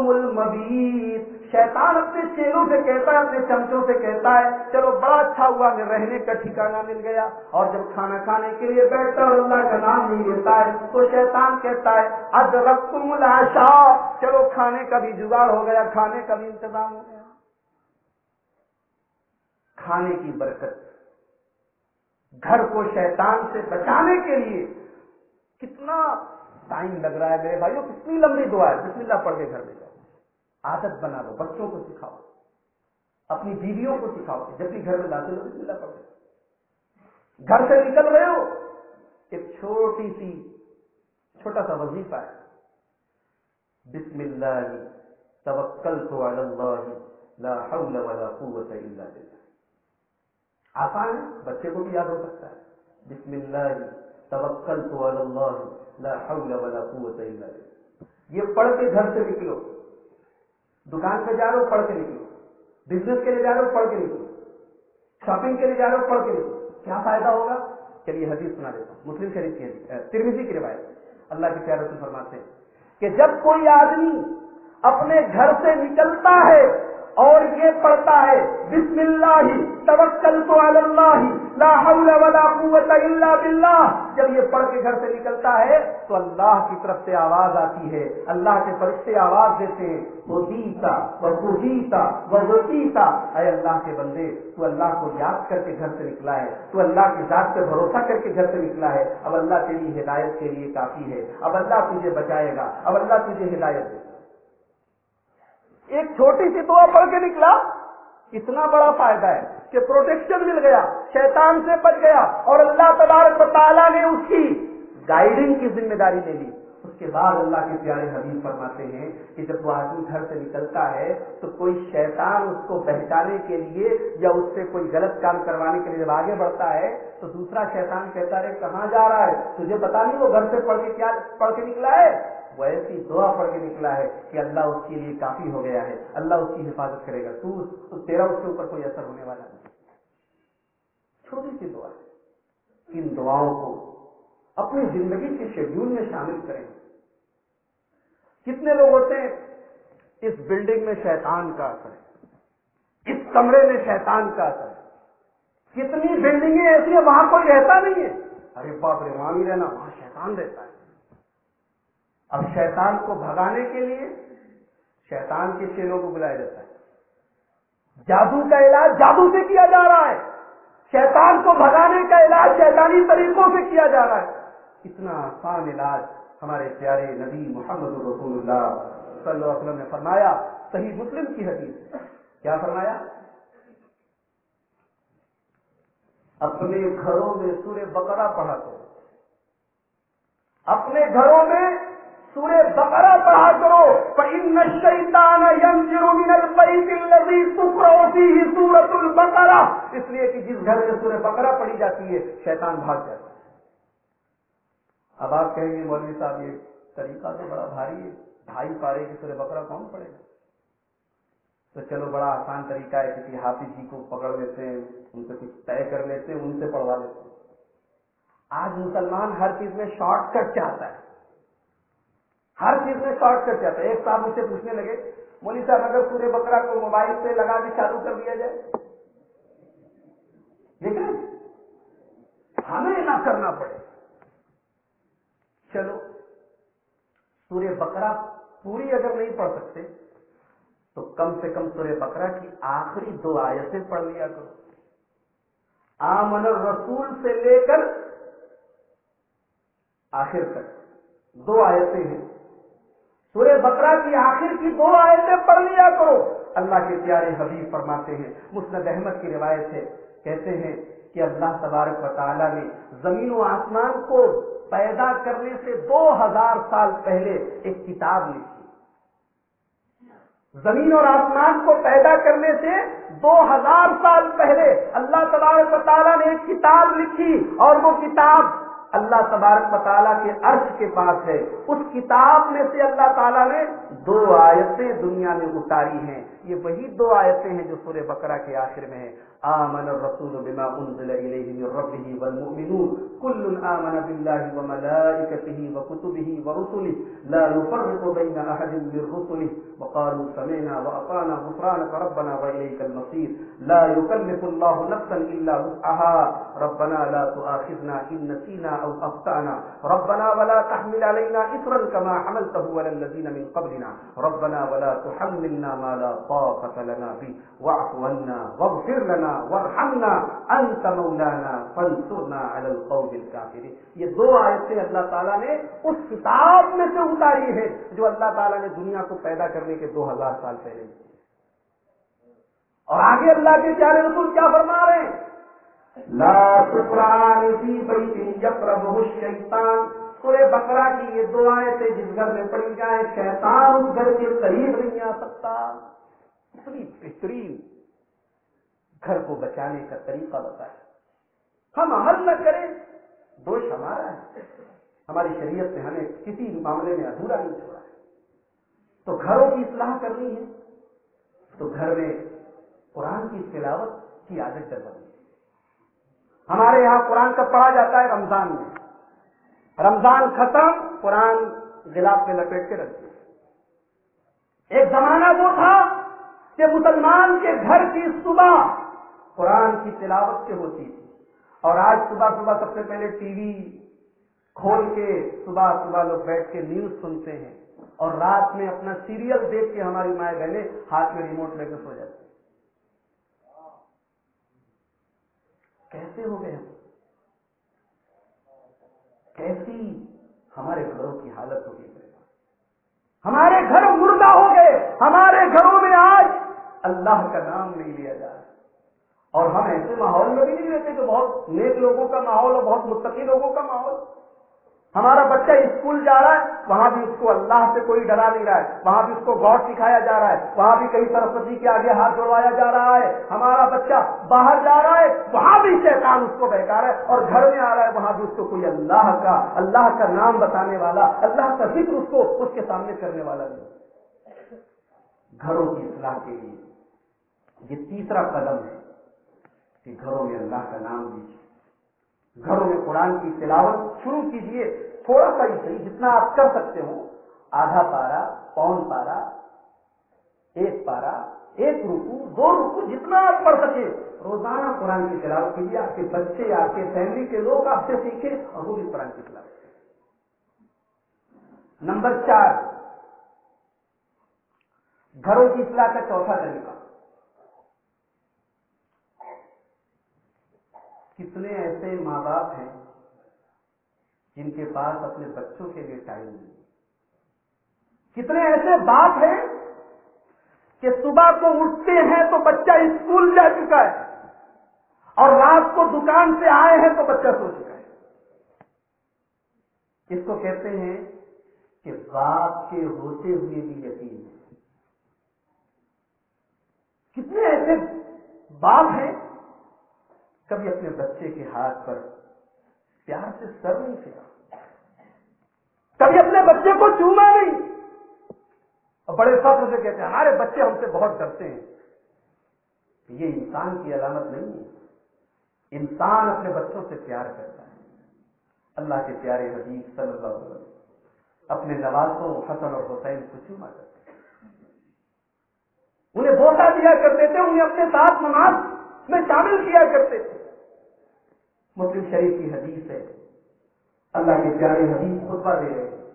شیطان اپنے چیلوں سے کہتا ہے، اپنے چمچوں سے کہتا ہے، چلو بڑا اچھا ہوا، میں رہنے کا ٹھکانا مل گیا۔ اور جب کھانا کھانے کے لیے بیٹھتا اور اللہ کا نام نہیں لیتا ہے، تو شیطان کہتا ہے از رقص چلو کھانے کا بھی جگاڑ ہو گیا، کھانے کا بھی انتظام ہو گیا۔ کھانے کی برکت، گھر کو شیطان سے بچانے کے لیے کتنا ٹائم لگ رہا ہے میرے بھائیوں کتنی لمبی دعا ہے۔ بسم اللہ پڑھ کے گھر میں جاؤ۔ عادت بنا دو، بچوں کو سکھاؤ۔ اپنی بیویوں کو سکھاؤ جب بھی گھر میں داخل ہو بسم اللہ پڑھ گھر سے نکل رہے ہو، ایک چھوٹی سی، چھوٹا سا وظیفہ ہے۔ بسم اللہ توکل تو اللہ، لا حول ولا قوت الا بالله آسان ہے، بچے کو بھی یاد ہو سکتا ہے۔ بسم اللہ، توکلت علی اللہ، لا حول ولا قوت الا بالله یہ پڑھ کے گھر سے نکلو۔ دکان پہ جا رہے ہو، پڑھ کے نکلو۔ بزنس کے لیے جا رہے ہو، پڑھ کے نکلو۔ شاپنگ کے لیے جا رہے ہو، پڑھ کے نکلو۔ کیا فائدہ ہوگا؟ چلیے حدیث سنا دیتا ہوں۔ مسلم شریف کی حدیث ترمیزی کی روایت۔ اللہ کے پیارے سے فرماتے ہیں کہ جب کوئی آدمی اپنے گھر سے نکلتا ہے اور یہ پڑھتا ہے، بسم اللہ، توکل تو اللہ، لا حول ولا قوت الا باللہ. جب یہ پڑھ کے گھر سے نکلتا ہے، تو اللہ کی طرف سے آواز آتی ہے. اللہ کے فرشتے آواز دیتے ہیں وہ دیتا اے اللہ کے بندے، تو اللہ کو یاد کر کے گھر سے نکلا ہے. تو اللہ کی ذات پہ بھروسہ کر کے گھر سے نکلا ہے. اب اللہ تیری ہدایت کے لیے کافی ہے. اب اللہ تجھے بچائے گا. اب اللہ تجھے ہدایت دے گا. ایک چھوٹی سی دعا پڑھ کے نکلا، اتنا بڑا فائدہ ہے کہ پروٹیکشن مل گیا، شیطان سے بچ گیا اور اللہ تبارک و تعالیٰ نے اس کی گائیڈنگ کی ذمہ داری لے لی۔ اس کے بعد اللہ کے پیارے حبیب فرماتے ہیں کہ جب وہ آدمی گھر سے نکلتا ہے تو کوئی شیطان اس کو بہکانے کے لیے یا اس سے کوئی غلط کام کروانے کے لیے جب آگے بڑھتا ہے تو دوسرا شیطان کہتا ہے، کہاں جا رہا ہے؟ تجھے پتا نہیں وہ گھر سے پڑھ کے کیا پڑھ کے نکلا ہے؟ وہ ایسی دعا پڑھ کے نکلا ہے کہ اللہ اس کے لیے کافی ہو گیا ہے، اللہ اس کی حفاظت کرے گا۔ تو تیرا اس کے اوپر کوئی اثر ہونے والا نہیں۔ چھوٹی سی دعا ہے۔ ان دعاؤں کو اپنی زندگی کے شیڈیول میں شامل کریں۔ کتنے لوگ ہوتے ہیں؟ اس بلڈنگ میں شیطان کا اثر ہے۔ اس کمرے میں شیطان کا اثر ہے۔ کتنی بلڈنگیں ایسی ہیں، وہاں کوئی رہتا نہیں ہے۔ ارے باپ رے، وہاں بھی رہنا، وہاں شیطان رہتا ہے۔ اب شیطان کو بھگانے کے لیے شیطان کے چیلوں کو بلایا جاتا ہے۔ جادو کا علاج جادو سے کیا جا رہا ہے؟ شیطان کو بھگانے کا علاج شیطانی طریقوں سے کیا جا رہا ہے؟ اتنا آسان علاج ہمارے پیارے نبی محمد رسول اللہ صلی اللہ علیہ وسلم نے فرمایا، صحیح مسلم کی حدیث۔ کیا فرمایا؟ اپنے گھروں میں سورہ بقرہ پڑھا کرو۔ اپنے گھروں میں سورہ بقرہ پڑھا کرو، فَإِنَّ الشَّيْطَانَ يَنْزِرُ مِنَ الْبَيْتِ الَّذِي تُقْرَأُ فِيهِ سُورَةُ الْبَقَرَةِ۔ اس لیے کہ جس گھر میں سورہ بقرہ پڑھی جاتی ہے، شیطان بھاگ جاتا ہے۔ اب آپ کہیں گے، مولوی صاحب، یہ طریقہ تو بڑا بھاری ہے۔ ڈھائی پارے کی سورہ بقرہ کون پڑے گا تو چلو، بڑا آسان طریقہ ہے، کسی حافظ جی کو پکڑ لیتے ہیں، ان سے کچھ طے کر لیتے ہیں، ان سے پڑھوا لیتے ہیں۔ آج مسلمان ہر چیز میں شارٹ کٹ چاہتا ہے۔ ہر چیز میں شارٹ کٹ چاہتا ہے ایک صاحب مجھ سے پوچھنے لگے، مولوی صاحب، اگر پورے بکرا کو موبائل پہ لگا کے چالو کر دیا جائے؟ لیکن ہمیں نہ کرنا پڑے۔ چلو، سورہ بکرا پوری اگر نہیں پڑھ سکتے، تو کم سے کم سورہ بکرا کی آخری دو آیتیں پڑھ لیا کرو۔ آمن رسول سے لے کر آخر تک۔ دو آیتیں ہیں۔ سورہ بکرا کی آخر کی دو آیتیں پڑھ لیا کرو۔ اللہ کے پیارے حبیب فرماتے ہیں، مسند احمد کی روایت ہے، کہتے ہیں کہ اللہ تبارک و تعالیٰ نے زمین و آسمان کو پیدا کرنے سے دو ہزار سال پہلے ایک کتاب لکھی۔ زمین اور آسمان کو پیدا کرنے سے دو ہزار سال پہلے اللہ تبارک و تعالیٰ نے ایک کتاب لکھی اور وہ کتاب اللہ تبارک و تعالیٰ کے عرش کے پاس ہے۔ اس کتاب میں سے اللہ تعالیٰ نے دو آیتیں دنیا میں اتاری ہیں۔ یہ وہی دو آیتیں ہیں جو سورہ بقرہ کے آخر میں ہیں۔ آمن الرسول بما انزل الیہ من ربه والمؤمنون. كل آمن بالله وملائكته وكتبه ورسله. لا نفرق بين احد من رسله. وقالوا سمعنا واطعنا غفرانك. ربنا واليك المصير. لا يكلف الله نفسا الا وسعها. ربنا لا تؤاخذنا ان نسينا او اخطانا ربنا ولا تحمل علينا اثرا كما حملته على الذين من قبلنا. ربنا ولا تحملنا ما لا طاقه لنا به. واعف عنا واغفر لنا ورحمنا انت مولانا فانصرنا على القوم الكافرين یہ دو آیتیں اللہ تعالیٰ نے اس کتاب میں سے اتاری ہے جو اللہ تعالیٰ نے دنیا کو پیدا کرنے کے دو ہزار سال پہلے اور آگے اللہ کے پیارے رسول کیا فرما رہے ہیں؟ لا سکران فی بیت یقربہ الشیطان۔ سورہ بقرہ کی یہ دو آیتیں جس گھر میں پڑھی جائیں، شیطان اس گھر کے قریب نہیں آ سکتا۔ کتنی بہترین گھر کو بچانے کا طریقہ بتایا۔ ہم عمل نہ کریں، دوش ہمارا ہے۔ ہماری شریعت نے ہمیں کسی معاملے میں ادھورا نہیں چھوڑا ہے۔ تو گھروں کی اصلاح کرنی ہے۔ تو گھر میں قرآن کی تلاوت کی عادت ڈلوانی ہے۔ ہمارے یہاں قرآن کا پڑھا جاتا ہے رمضان میں۔ رمضان ختم، قرآن گلاف میں لپیٹ کے رکھتے ایک زمانہ وہ تھا کہ مسلمان کے گھر کی صبح قرآن کی تلاوت سے ہوتی تھی۔ اور آج صبح صبح سب سے پہلے ٹی وی کھول کے صبح صبح لوگ بیٹھ کے نیوز سنتے ہیں اور رات میں اپنا سیریل دیکھ کے ہماری مائیں بہنیں ہاتھ میں ریموٹ لے کے سو جاتے کیسے ہو گئے ہم؟ کیسی ہمارے گھروں کی حالت ہو گئی؟ ہمارے گھر مردہ ہو گئے۔ ہمارے گھروں میں آج اللہ کا نام نہیں لیا جا رہا۔ اور ہم ایسے ماحول میں بھی نہیں رہتے کہ بہت نیک لوگوں کا ماحول اور بہت مستقی لوگوں کا ماحول۔ ہمارا بچہ اسکول جا رہا ہے، وہاں بھی اس کو اللہ سے کوئی ڈرا نہیں رہا ہے، وہاں بھی اس کو گوٹ سکھایا جا رہا ہے، وہاں بھی کئی سرسوتی کے آگے ہاتھ جوڑوایا جا رہا ہے۔ ہمارا بچہ باہر جا رہا ہے، وہاں بھی شیطان اس کو بہکا رہا ہے اور گھر میں آ رہا ہے، وہاں بھی اس کو کوئی اللہ کا اللہ کا نام بتانے والا، اللہ کا ذکر اس کو اس کے سامنے کرنے والا نہیں۔ گھروں کی اصلاح کے لیے یہ تیسرا قدم ہے۔ کہ گھروں میں اللہ کا نام دیجیے گھروں میں قرآن کی تلاوت شروع کیجیے، تھوڑا سا ہی صحیح، جتنا آپ کر سکتے ہو آدھا پارا، پون پارا، ایک پارا، ایک رکو، دو رکو، جتنا آپ پڑھ سکے۔ روزانہ قرآن کی تلاوت کیجیے، آپ کے بچے، آپ کے فیملی کے لوگ آپ سے سیکھے اور وہ بھی قرآن کی تلاوت نمبر چار، گھروں کی اصلاح کا چوتھا طریقہ۔ کتنے ایسے ماں باپ ہیں جن کے پاس اپنے بچوں کے لیے ٹائم نہیں کتنے ایسے باپ ہیں کہ صبح کو اٹھتے ہیں تو بچہ اسکول جا چکا ہے اور رات کو دکان سے آئے ہیں تو بچہ سو چکا ہے۔ اس کو کہتے ہیں کہ باپ کے ہوتے ہوئے بھی یقین ہے۔ کتنے ایسے باپ ہیں کبھی اپنے بچے کے ہاتھ پر پیار سے سر نہیں پھیرا۔ کبھی اپنے بچے کو چوما نہیں۔ اور بڑے فخر سے کہتے ہیں، ہمارے بچے ہم سے بہت ڈرتے ہیں۔ یہ انسان کی علامت نہیں ہے۔ انسان اپنے بچوں سے پیار کرتا ہے۔ اللہ کے پیارے حدیث صلی اللہ علیہ وسلم اپنے نوازوں حسن اور حسین کو چوما کرتے انہیں بوسا دیا کرتے تھے، انہیں اپنے ساتھ نماز میں شامل کیا کرتے تھے۔ مسلم شریف کی حدیث ہے۔ اللہ کے پیارے حدیث خطبہ دے رہے۔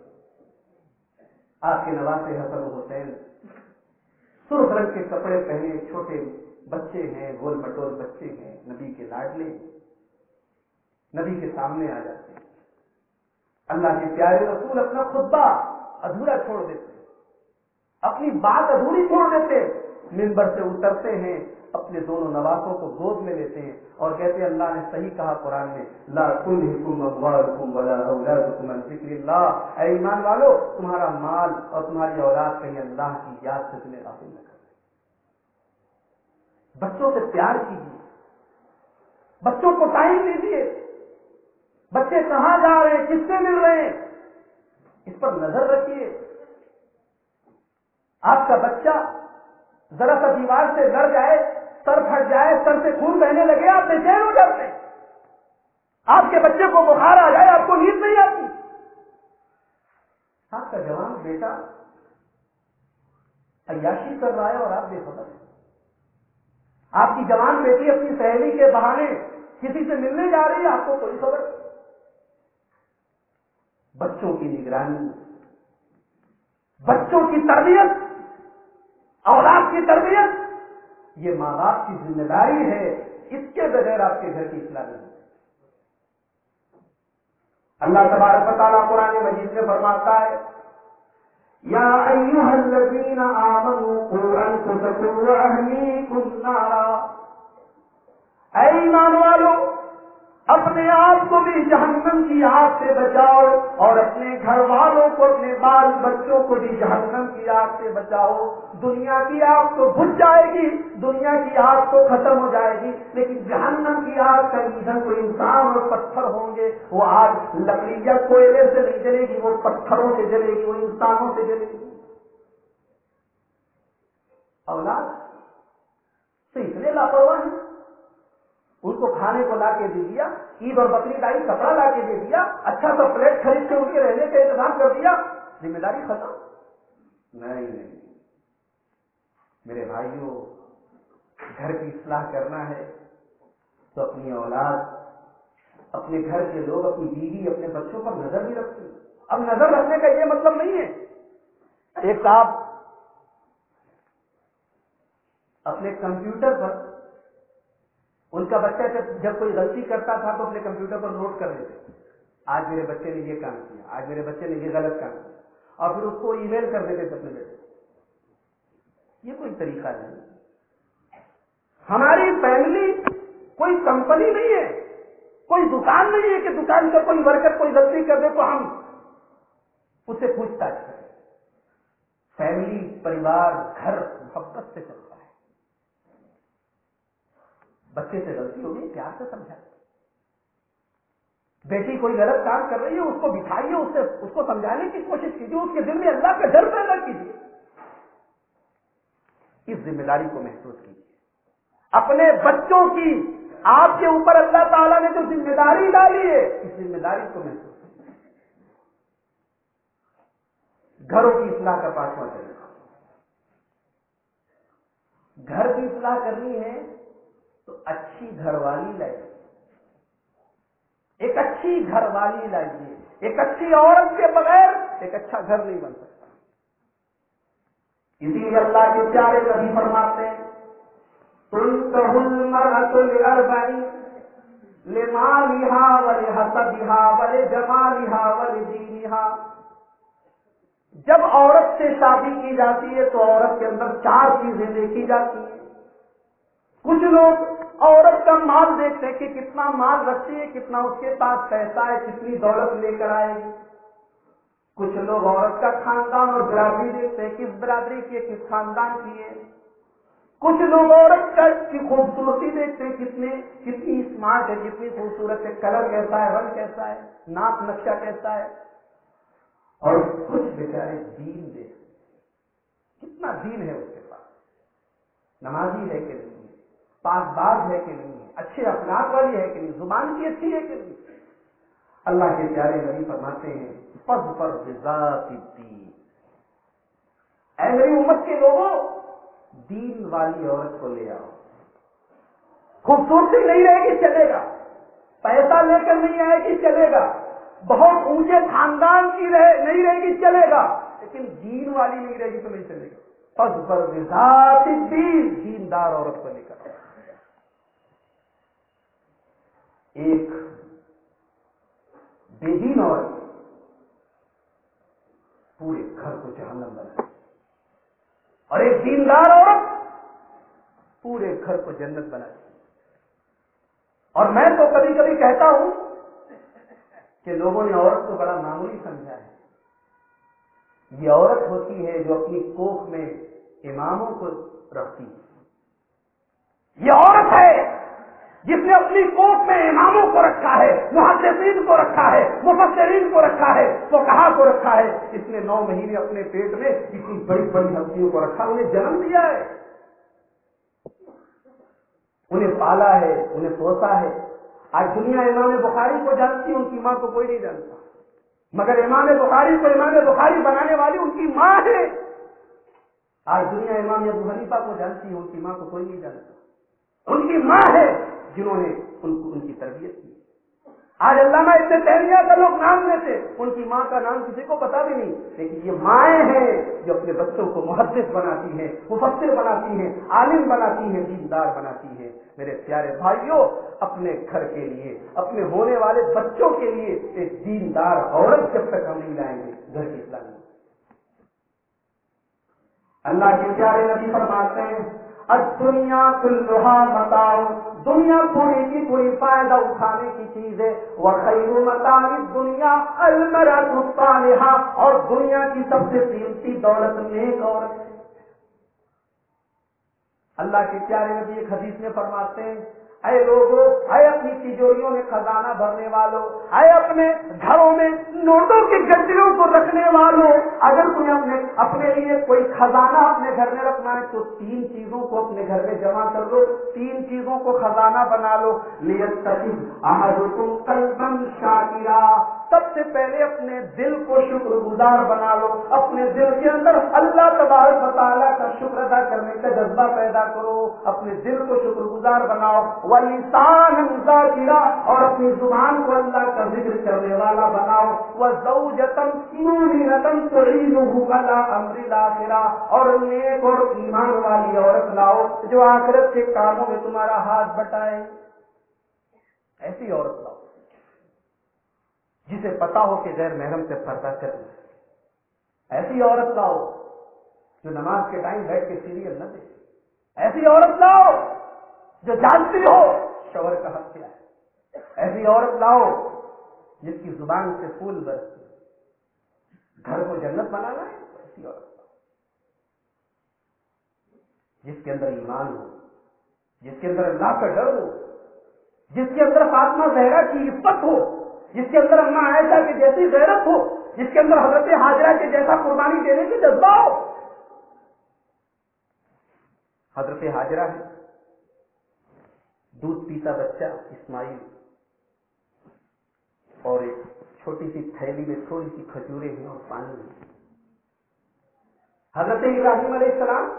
آپ کے نواز حسن حسین۔ سرخ رنگ کے کپڑے پہنے چھوٹے بچے ہیں، گول مٹول بچے ہیں۔ نبی کے لاڈلے۔ نبی کے سامنے آ جاتے ہیں۔ اللہ کے پیارے رسول اپنا خطبہ ادھورا چھوڑ دیتے اپنی بات ادھوری چھوڑ دیتے ممبر سے اترتے ہیں۔ اپنے دونوں نوازوں کو گود میں لیتے ہیں اور کہتے ہیں اللہ نے صحیح کہا قرآن میں، لا ذکر اللہ۔ اے ایمان والو، تمہارا مال اور تمہاری اولاد کہیں اللہ کی یاد سے تمہیں غافل نہ کر بچوں سے پیار کیجیے۔ بچوں کو ٹائم دیجیے۔ بچے کہاں جا رہے ہیں؟ کس سے مل رہے ہیں؟ اس پر نظر رکھیے۔ آپ کا بچہ ذرا سا دیوار سے لڑ جائے سر پھٹ جائے، سر سے خون بہنے لگے، آپ بے چین ہو جاتے ہیں۔ آپ کے بچے کو بخار آ جائے، آپ کو نیند نہیں آتی۔ آپ کا جوان بیٹا عیاشی کر رہا ہے اور آپ بے خبر آپ کی جوان بیٹی اپنی سہیلی کے بہانے کسی سے ملنے جا رہی ہے، آپ کو کوئی خبر؟ بچوں کی نگرانی، بچوں کی تربیت، اولاد کی تربیت۔ یہ ماں باپ کی ذمہ داری ہے، اس کے بغیر آپ کے گھر کی اصلاح نہیں اللہ تبارک تعالیٰ قرآن مجید میں فرماتا ہے، یا ایوہ الذین آمنوا قرآن انفسکم واہلیکم نارا۔ اے ایمان والو، اپنے آپ کو بھی جہنم کی آگ سے بچاؤ اور اپنے گھر والوں کو، اپنے بال بچوں کو بھی جہنم کی آگ سے بچاؤ۔ دنیا کی آگ تو بھج جائے گی، دنیا کی آگ تو ختم ہو جائے گی، لیکن جہنم کی آگ کا ایندھن کوئی انسان اور پتھر ہوں گے، وہ آگ لکڑی یا کوئلے سے نہیں جلے گی، وہ پتھروں سے جلے گی، وہ انسانوں سے جلے گی۔ اولاد، تو اتنے لاپرواہ ہیں۔ ان کو کھانے کو لا کے دے دیا عید اور بکری کا کپڑا لا کے دے دیا اچھا سا پلیٹ خرید کے ان کے رہنے کا انتظام کر دیا، ذمہ داری ختم۔ نہیں نہیں۔ میرے بھائیوں گھر کی اصلاح کرنا ہے تو اپنی اولاد، اپنے گھر کے لوگ، اپنی بیوی، اپنے بچوں پر نظر بھی رکھتے اب نظر رکھنے کا یہ مطلب نہیں ہے۔ ایک صاحب اپنے کمپیوٹر پر، ان کا بچہ جب کوئی غلطی کرتا تھا تو اپنے کمپیوٹر پر نوٹ کر لیتے آج میرے بچے نے یہ کام کیا، آج میرے بچے نے یہ غلط کام کیا۔ اور پھر اس کو ای میل کر دیتے تھے اپنے بیٹے۔ یہ کوئی طریقہ نہیں۔ ہماری فیملی کوئی کمپنی نہیں ہے، کوئی دکان نہیں ہے کہ دکان کا کوئی ورکر کوئی غلطی کر دے تو ہم اسے پوچھ تاچھ کریں فیملی، پریوار، گھر، محبت سے چلتا ہے۔ بچے سے غلطی ہوگی پیار سے سمجھا۔ بیٹی کوئی غلط کام کر رہی ہے، اس کو بٹھائیے اس سے اس کو سمجھانے کی کوشش کیجیے، اس کے دل میں اللہ کا ڈر پیدا کیجیے۔ اس ذمہ داری کو محسوس کیجیے۔ اپنے بچوں کی، آپ کے اوپر اللہ تعالیٰ نے جو ذمہ داری ڈالی ہے، اس ذمہ داری کو محسوس گھروں کی اصلاح کا پانچواں طریقہ۔ گھر کی اصلاح کرنی ہے تو اچھی گھر والی لائیے۔ ایک اچھی گھر والی لائیے۔ ایک اچھی عورت کے بغیر ایک اچھا گھر نہیں بن سکتا۔ اسی لیے اللہ کے پیارے کبھی فرماتے ہیں تم کہر بھائی لے ماں جب عورت سے شادی کی جاتی ہے تو عورت کے اندر چار چیزیں دیکھی جاتی ہیں۔ کچھ لوگ عورت کا مال دیکھتے ہیں کہ کتنا مال رکھتی ہے، کتنا اس کے پاس پیسہ ہے، کتنی دولت لے کر آئے گی کچھ لوگ عورت کا خاندان اور برادری دیکھتے ہیں، کس برادری کی ہے، کس خاندان کی ہے۔ کچھ لوگ عورت کا کی خوبصورتی دیکھتے ہیں کتنے کتنی اسمارٹ ہے، کتنی خوبصورت ہے۔ کلر کیسا ہے، رنگ کیسا ہے ناپ نقشہ کیسا ہے۔ اور کچھ بیچارے دین دیکھتے کتنا دین ہے اس کے پاس۔ نمازی ہے کہ نہیں پاک باز ہے کہ نہیں اچھے اخلاق والی ہے کہ نہیں، زبان کی اچھی ہے کہ نہیں۔ اللہ کے پیارے نبی فرماتے ہیں پد پر اے میری امت کے لوگوں، دین والی عورت کو لے آؤ۔ خوبصورتی نہیں رہے گی، چلے گا۔ پیسہ لے کر نہیں آئے گی، چلے گا۔ بہت اونچے خاندان کی رہے، نہیں رہے گی، چلے گا۔ لیکن دین والی نہیں رہے گی تو نہیں چلے گا پد پر دیندار عورت کو لے کر۔ ایک بے دین عورت پورے گھر کو جہنم بنا اور ایک دیندار عورت پورے گھر کو جنت بنا اور میں تو کبھی کبھی کہتا ہوں کہ لوگوں نے عورت کو بڑا معمولی سمجھا ہے۔ یہ عورت ہوتی ہے جو اپنی کوکھ میں اماموں کو رکھتی ہے۔ یہ عورت ہے جس نے اپنی کوٹ میں اماموں کو رکھا ہے، محدثین کو رکھا ہے، مفسرین کو رکھا ہے تو کہاں کو رکھا ہے، اس نے نو مہینے اپنے پیٹ میں اتنی بڑی بڑی ہستیوں کو رکھا، انہیں جنم دیا ہے۔ انہیں پالا ہے، انہیں پوسا ہے۔ آج دنیا امام بخاری کو جانتی، ان کی ماں کو کوئی نہیں جانتا۔ مگر امام بخاری کو امام بخاری بنانے والی ان کی ماں ہے۔ آج دنیا امام ابو حنیفہ کو جانتی ہے ان کی ماں کو کوئی نہیں جانتا۔ ان کی ماں ہے۔ جنہوں نے ان کو ان کی تربیت کی۔ آج علامہ اتنے تحریہ کا لوگ نام لیتے ان کی ماں کا نام کسی کو پتا بھی نہیں، لیکن یہ مائیں ہیں جو اپنے بچوں کو محدث بناتی ہیں، مفسر بناتی ہیں، عالم بناتی ہیں، دیندار بناتی ہیں۔ میرے پیارے بھائیوں اپنے گھر کے لیے، اپنے ہونے والے بچوں کے لیے ایک دیندار عورت جب تک ہم نہیں لائیں گے، گھر کی اسلامی اللہ کے پیارے نبی فرماتے ہیں دنیا کلوہا متاؤ دنیا پوری کی پوری فائدہ اٹھانے کی چیز ہے۔ وہ خیر متا دنیا المرا اور دنیا کی سب سے قیمتی دولت نیک اور اللہ کے پیارے نبی ایک حدیث میں فرماتے ہیں، اے لوگوں اے اپنی تجوریوں میں خزانہ بھرنے والوں اے اپنے گھروں میں نوٹوں کے گڈیوں کو والوں، اگر تمہیں اپنے اپنے لیے کوئی خزانہ اپنے گھر میں رکھنا ہے، تو تین چیزوں کو اپنے گھر میں جمع کر لو۔ تین چیزوں کو خزانہ بنا لو۔ لیت تم شاکرا سب سے پہلے اپنے دل کو شکر گزار بنا لو۔ اپنے دل کے اندر اللہ تبارک مطالعہ کا شکر ادا کرنے کا جذبہ پیدا کرو۔ اپنے دل کو شکر گزار بناؤ۔ وہ انسان گرا اور اپنی زبان کو اللہ کا ذکر کرنے والا بناؤ۔ وہ زو جتن رتن تو اور نیک اور ایمان والی عورت لاؤ جو آخرت کے کاموں میں تمہارا ہاتھ بٹائے۔ ایسی عورت لاؤ جسے پتا ہو کہ غیر محرم سے پردہ کرنا ایسی عورت لاؤ جو نماز کے ٹائم بیٹھ کے سیریل نہ دے ایسی عورت لاؤ جو جانتی ہو شور کا حق کیا ہے۔ ایسی عورت لاؤ جس کی زبان سے پھول برستے گھر کو جنت بنانا ہے ایسی عورت لاؤ جس کے اندر ایمان ہو، جس کے اندر اللہ کا ڈر ہو، جس کے اندر فاطمہ زہرا کی عفت ہو، جس کے اندر اما عائشہ کی جیسی غیرت ہو، جس کے اندر حضرت حاضرہ کے جیسا قربانی دینے کی جذبہ ہو۔ حضرت حاضرہ ہے، دودھ پیتا بچہ اسماعیل اور ایک چھوٹی سی تھیلی میں تھوڑی سی کھجورے ہیں اور پانی ہیں حضرت ابراہیم علیہ السلام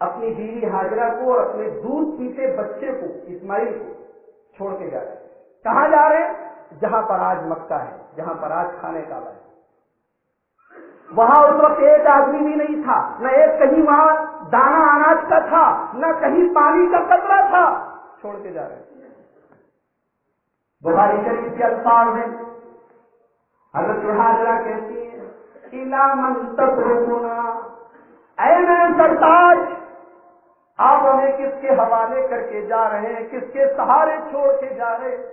اپنی بیوی حاضرہ کو اور اپنے دودھ پیتے بچے کو، اسماعیل کو چھوڑ کے جا رہے ہیں۔ کہاں جا رہے ہیں؟ جہاں پر آج مکہ ہے، جہاں پر آج کھانے کا ہے۔ وہاں اس وقت ایک آدمی بھی نہیں تھا، نہ ایک کہیں وہاں دانا اناج کا تھا، نہ کہیں پانی کا کترا تھا۔ چھوڑ کے جا رہے بخاری شریف کے الفاظ ہیں۔ حضرت حاضرہ کہتی ہیں اے میں سرتاج، آپ ہمیں کس کے حوالے کر کے جا رہے ہیں؟ کس کے سہارے چھوڑ کے جا رہے ہیں؟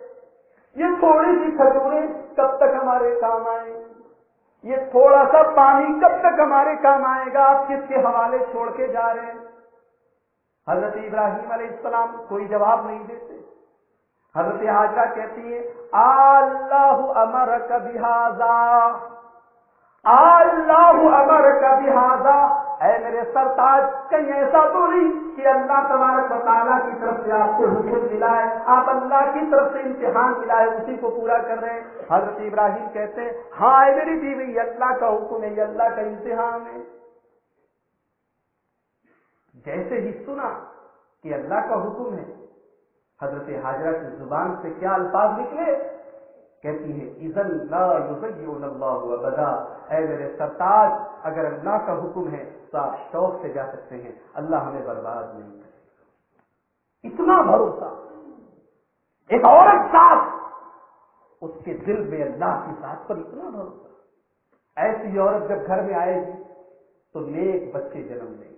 یہ تھوڑی سی کھجوریں کب تک ہمارے کام آئیں؟ یہ تھوڑا سا پانی کب تک ہمارے کام آئے گا؟ آپ کس کے حوالے چھوڑ کے جا رہے ہیں؟ حضرت ابراہیم علیہ السلام کوئی جواب نہیں دیتے۔ حضرت حاجرہ کہتی ہے، اللہ امر کبھی اللہ امر کبھی اے میرے سرتاج کہیں ایسا تو نہیں کہ اللہ تبارک تعالیٰ کی طرف سے آپ کو حکم ملا ہے آپ اللہ کی طرف سے امتحان ملا ہے اسی کو پورا کر رہے ہیں؟ حضرت ابراہیم کہتے ہیں ہاں اے میری بیوی، یہ اللہ کا حکم ہے، یہ اللہ کا امتحان ہے. جیسے ہی سنا کہ اللہ کا حکم ہے حضرت حاضرہ کی زبان سے کیا الفاظ نکلے؟ کہتی ہے اے میرے سرتاج، اگر اللہ کا حکم ہے تو آپ شوق سے جا سکتے ہیں۔ اللہ ہمیں برباد نہیں کرے اتنا بھروسہ۔ ایک عورت ساتھ، اس کے دل میں اللہ کی ساتھ پر اتنا بھروسہ۔ ایسی عورت جب گھر میں آئے گی تو نیک بچے جنم لیں گے۔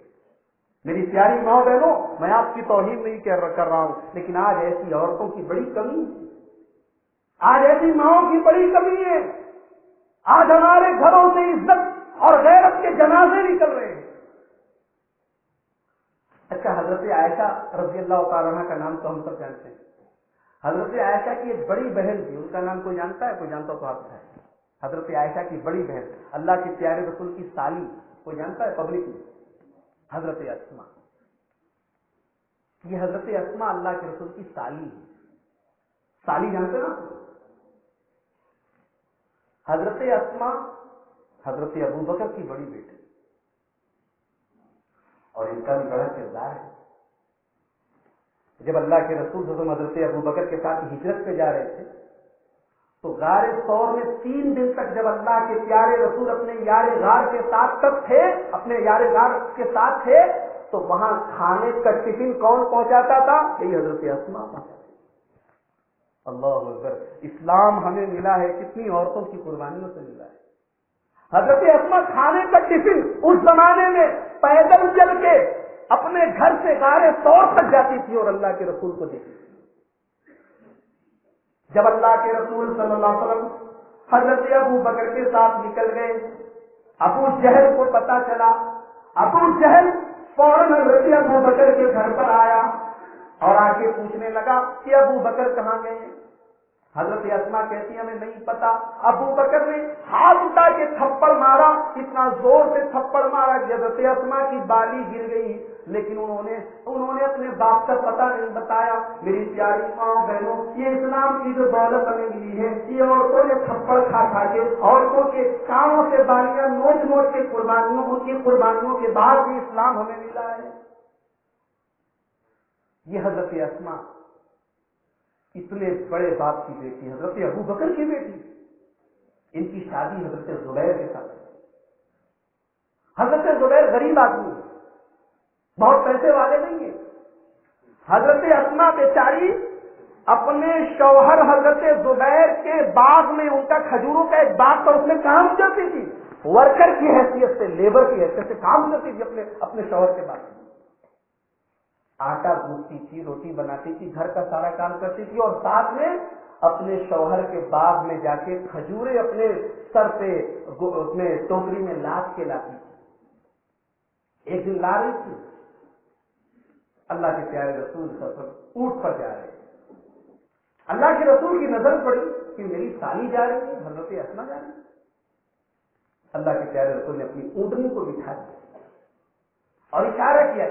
میری پیاری ماں بہنوں، میں آپ کی توہین نہیں کر رہا ہوں، لیکن آج ایسی عورتوں کی بڑی کمی آج ایسی ماؤں کی بڑی کمی ہے۔ آج ہمارے گھروں سے عزت اور غیرت کے جنازے نکل رہے ہیں۔ اچھا حضرت عائشہ رضی اللہ تعالیٰ کا نام تو ہم سب جانتے ہیں۔ حضرت عائشہ کی ایک بڑی بہن تھی، ان کا نام کوئی جانتا ہے؟ کوئی جانتا تو آپ ہے حضرت عائشہ کی بڑی بہن، اللہ کے پیارے رسول کی سالی، کوئی جانتا ہے؟ پبلک میں حضرت اسما یہ حضرت اسما اللہ کے رسول کی سالی ہے سالی جانتے نا حضرت اسما حضرت ابو بکر کی بڑی بیٹی۔ اور ان کا بھی بڑا کردار ہے۔ جب اللہ کے رسول حضرت حضرت ابو بکر کے ساتھ ہجرت پہ جا رہے تھے تو غار سور میں تین دن تک جب اللہ کے پیارے رسول اپنے یار غار کے ساتھ تک تھے، اپنے یار غار کے ساتھ تھے، تو وہاں کھانے کا ٹفن کون پہنچاتا تھا؟ یہی حضرت اسما اللہ اکبر، اسلام ہمیں ملا ہے، کتنی عورتوں کی قربانیوں سے ملا ہے۔ حضرت اسما کھانے کا ٹفن اس زمانے میں پیدل چل کے اپنے گھر سے گارے طور تک جاتی تھی اور اللہ کے رسول کو دیکھتی تھی۔ جب اللہ کے رسول صلی اللہ علیہ وسلم حضرت ابو بکر کے ساتھ نکل گئے، ابو جہل کو پتا چلا۔ ابو جہل فوراً حضرت ابو بکر کے گھر پر آیا اور آ کے پوچھنے لگا کہ ابو بکر کہاں گئے؟ حضرت اسما کہتی، ہمیں نہیں پتا ابو بکر نے ہاتھ اٹھا کے تھپڑ مارا، اتنا زور سے تھپڑ مارا کہ حضرت اسما کی بالی گر گئی۔ لیکن انہوں نے انہوں نے اپنے باپ کا پتہ نہیں بتایا۔ میری پیاری ماں بہنوں، یہ اسلام کی جو دولت ہمیں ملی ہے، یہ عورتوں نے تھپڑ کھا کھا کے عورتوں کے کاموں سے بالیاں نوٹ نوٹ کے قربانیوں، ان کی قربانیوں کے بعد بھی اسلام ہمیں ملا ہے۔ یہ حضرت اسما اتنے بڑے باپ کی بیٹی، حضرت ابو بکر کی بیٹی، ان کی شادی حضرت زبیر کے ساتھ حضرت زبیر غریب آدمی ہے۔ بہت پیسے والے نہیں ہیں۔ حضرت اسما بیچاری اپنے شوہر حضرت زبیر کے باغ میں ان کا کھجوروں کا ایک باغ پر اس میں کام کرتی تھی۔ ورکر کی حیثیت سے، لیبر کی حیثیت سے کام کرتی تھی اپنے اپنے شوہر کے باغ میں۔ آٹا گوندتی تھی، روٹی بناتی تھی، گھر کا سارا کام کرتی تھی اور ساتھ میں اپنے شوہر کے باغ میں جا کے کھجورے اپنے سر پہ اپنے ٹوکری میں لاد کے لاتی تھی۔ ایک دن لا رہی تھی۔ اللہ کے پیارے رسول اونٹ پر جا رہے اللہ کے رسول کی نظر پڑی کہ میری سالی جا رہی ہے، حضرت اسما جا رہی اللہ کے پیارے رسول نے اپنی اونٹنی کو بٹھا دیا۔ اور اشارہ کیا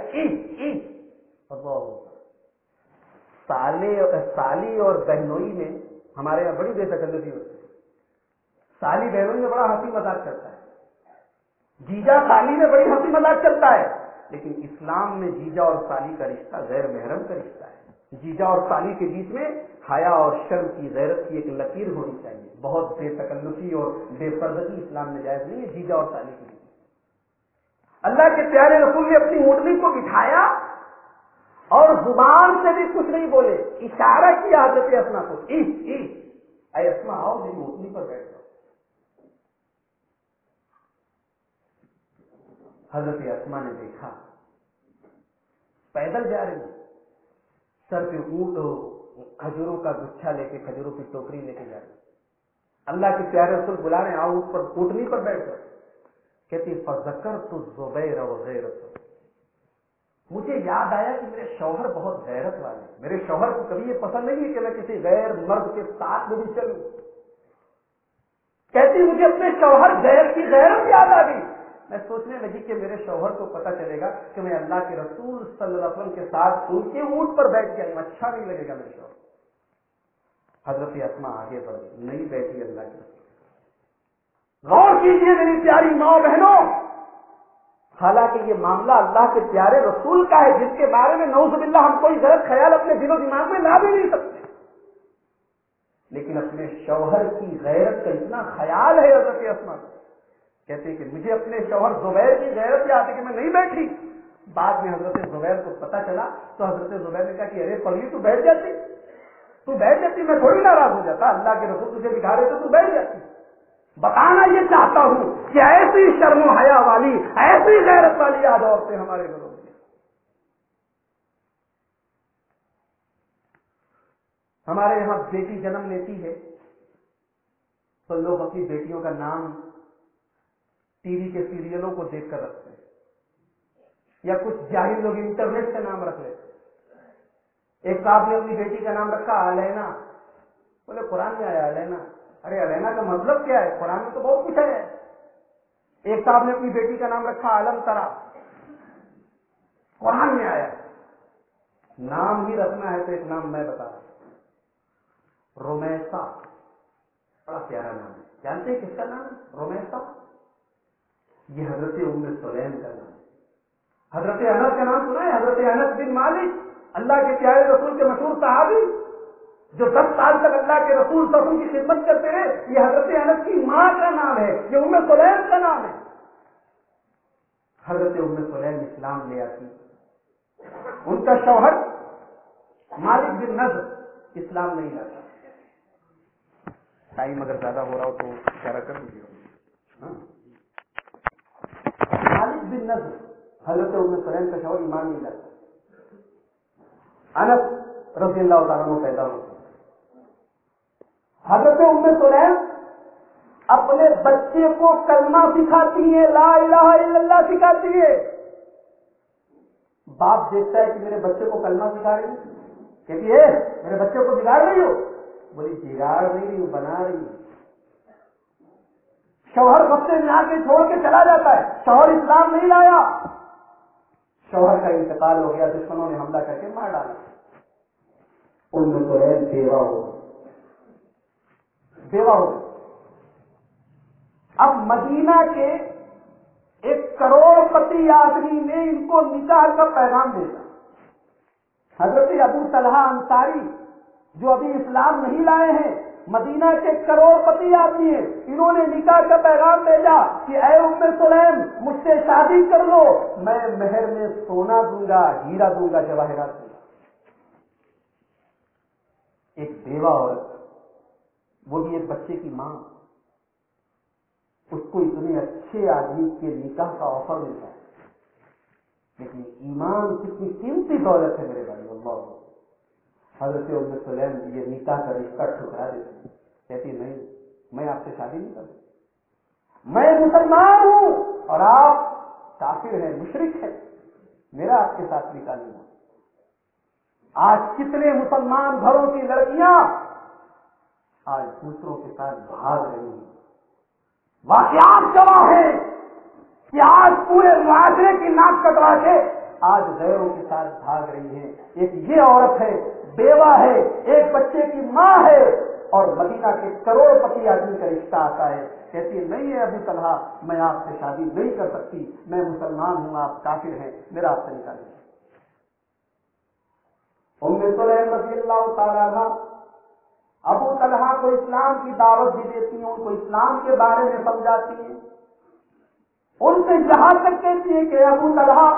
سالے، سالی اور بہنوئی میں ہمارے یہاں بڑی بے تکلفی ہوتی ہے۔ سالی بہنوئی میں بڑا ہنسی مذاق کرتا ہے۔ جیجا سالی میں بڑی ہنسی مذاق چلتا ہے۔ لیکن اسلام میں جیجا اور سالی کا رشتہ غیر محرم کا رشتہ ہے۔ جیجا اور سالی کے بیچ میں حیا اور شرم کی غیرت کی ایک لکیر ہونی چاہیے۔ بہت بے تکلفی اور بے پردگی اسلام میں جائز نہیں ہے جیجا اور سالی کے بیچ اللہ کے پیارے رسول نے اپنی اونٹنی کو بٹھایا اور زبان سے بھی کچھ نہیں بولے، اشارہ کیا حضرت اسما کو۔ اے اسما آؤ میری اونٹنی پر بیٹھ جاؤ۔ حضرت اسما نے دیکھا۔ پیدل جا رہی سر پہ اونٹ کھجوروں کا گچھا لے کے کھجوروں کی ٹوکری لے کے جا رہی اللہ کے پیارے رسول بلا رہے آؤ پر اونٹنی پر بیٹھ جاؤ۔ کہتی فذکر تو زبیر و غیرت. مجھے یاد آیا کہ میرے شوہر بہت غیرت والے میرے شوہر کو کبھی یہ پسند نہیں ہے کہ میں کسی غیر مرد کے ساتھ میں بھی چلوں۔ کہتی مجھے اپنے شوہر غیر کی غیرت یاد آ گئی۔ میں سوچنے لگی جی کہ میرے شوہر کو پتا چلے گا کہ میں اللہ کے رسول صلی اللہ علیہ وسلم کے ساتھ ان کے اونٹ پر بیٹھ کے اچھا نہیں لگے گا میرے شوہر۔ حضرت اسما آگے بڑھ نہیں بیٹھی اللہ کے رسول۔ غور کیجیے میری پیاری ماں بہنوں۔ حالانکہ یہ معاملہ اللہ کے پیارے رسول کا ہے، جس کے بارے میں نوز باللہ ہم کوئی غلط خیال اپنے دل و دماغ میں لا بھی نہیں سکتے۔ لیکن اپنے شوہر کی غیرت کا اتنا خیال ہے حضرت اسما کہتے کہ مجھے اپنے شوہر زبیر کی غیرت یاد ہے کہ میں نہیں بیٹھی۔ بعد میں حضرت زبیر کو پتا چلا تو حضرت زبیر نے کہا کہ ارے پڑھی تو بیٹھ جاتی۔ تو بیٹھ جاتی، میں تھوڑی ناراض ہو جاتا۔ اللہ کے رسول تجھے دکھا رہے تھے، تو بیٹھ جاتی۔ بتانا یہ چاہتا ہوں کہ ایسی شرم و حیا والی، ایسی غیرت والی یاد عورتیں ہمارے گھروں میں ہمارے یہاں بیٹی جنم لیتی ہے تو لوگ اپنی بیٹیوں کا نام ٹی وی کے سیریلوں کو دیکھ کر رکھتے ہیں۔ یا کچھ جاہر لوگ انٹرنیٹ سے نام رکھ لیتے ایک صاحب نے اپنی بیٹی کا نام رکھا، الینا۔ بولے، قرآن میں آیا الینا۔ ارے، الینا کا مطلب کیا ہے؟ قرآن میں تو بہت کچھ ہے۔ ایک صاحب نے اپنی بیٹی کا نام رکھا عالم ترا۔ قرآن میں آیا۔ نام ہی رکھنا ہے تو ایک نام میں بتا رہا ہوں رومیسا۔ بڑا پیارا نام ہے۔ جانتے ہیں کس کا نام؟ رومیسا۔ یہ حضرت ام سلیم کا نام حضرت انس کا نام سنا ہے؟ حضرت انس بن مالک، اللہ کے پیارے رسول کے مشہور صحابی، جو دس سال تک اللہ کے رسول سسم کی خدمت کرتے ہیں یہ حضرت انس کی ماں کا نام ہے، یہ ام سلیم کا نام ہے۔ حضرت ام سلیم اسلام لے آتی۔ ان کا شوہر مالک بن نظر اسلام نہیں لاتا۔ ٹائم اگر زیادہ ہو رہا ہو تو اشارہ کر دیجیے۔ مالک بن نظر حضرت ام سلیم کا شوہر ایمان نہیں لاتا۔ انس رضی اللہ تعالیٰ پیدا ہوتے حضرت ام سلیم اپنے بچے کو کلمہ سکھاتی ہے لا الہ الا اللہ سکھاتی ہے باپ دیکھتا ہے کہ میرے بچے کو کلمہ سکھا رہی کہتی ہے، میرے بچے کو بگاڑ رہی ہو؟ بولی، بگاڑ رہی ہوں، بنا رہی ہوں۔ شوہر بچے میں آ کے چھوڑ کے چلا جاتا ہے۔ شوہر اسلام نہیں لایا۔ شوہر کا انتقال ہو گیا، دشمنوں نے حملہ کر کے مار ڈالا۔ ان میں تو ہے بیوہ ہو۔ بیوہ ہو۔ اب مدینہ کے ایک کروڑ پتی آدمی نے ان کو نکاح کا پیغام بھیجا حضرت ابو طلحہ انصاری جو ابھی اسلام نہیں لائے ہیں مدینہ کے کروڑ پتی آدمی ہیں۔ انہوں نے نکاح کا پیغام بھیجا کہ اے ام سلیم، مجھ سے شادی کر لو۔ میں مہر میں سونا دوں گا، ہیرا دوں گا، جواہرات دوں گا۔ ایک بیوہ عورت، وہ بھی ایک بچے کی ماں، اس کو اتنے اچھے آدمی کے نکاح کا آفر ملتا ہے۔ لیکن ایمان کتنی قیمتی دولت ہے میرے بھائی، اللہ حضرت ام سلیم یہ نکاح کا رشتہ ٹھکرا دیتے ہیں۔ کہتی نہیں، میں آپ سے شادی نہیں کروں۔ میں مسلمان ہوں اور آپ کافر ہیں مشرق ہیں۔ میرا آپ کے ساتھ نکاح نہیں ہوں آج کتنے مسلمان گھروں کی لڑکیاں آج دوسروں کے ساتھ بھاگ رہی ہیں۔ واقعات گواہ ہیں کہ آج پورے معاشرے کی ناک کٹوا کے آج غیروں کے ساتھ بھاگ رہی ہیں۔ ایک یہ عورت ہے بیوہ ہے، ایک بچے کی ماں ہے اور مدینہ کے کروڑ پتی آدمی کا رشتہ آتا ہے۔ کہتی ہے، نہیں ہے ابھی طلحہ، میں آپ سے شادی نہیں کر سکتی، میں مسلمان ہوں، آپ کافر ہیں، میرا آپ سے نکال سلیم رضی اللہ تعالیٰ ابو طلحہ کو اسلام کی دعوت بھی دیتی ہیں، ان کو اسلام کے بارے میں سمجھاتی ہیں۔ ان سے یہاں تک کہتی ہے کہ ابو طلحہ،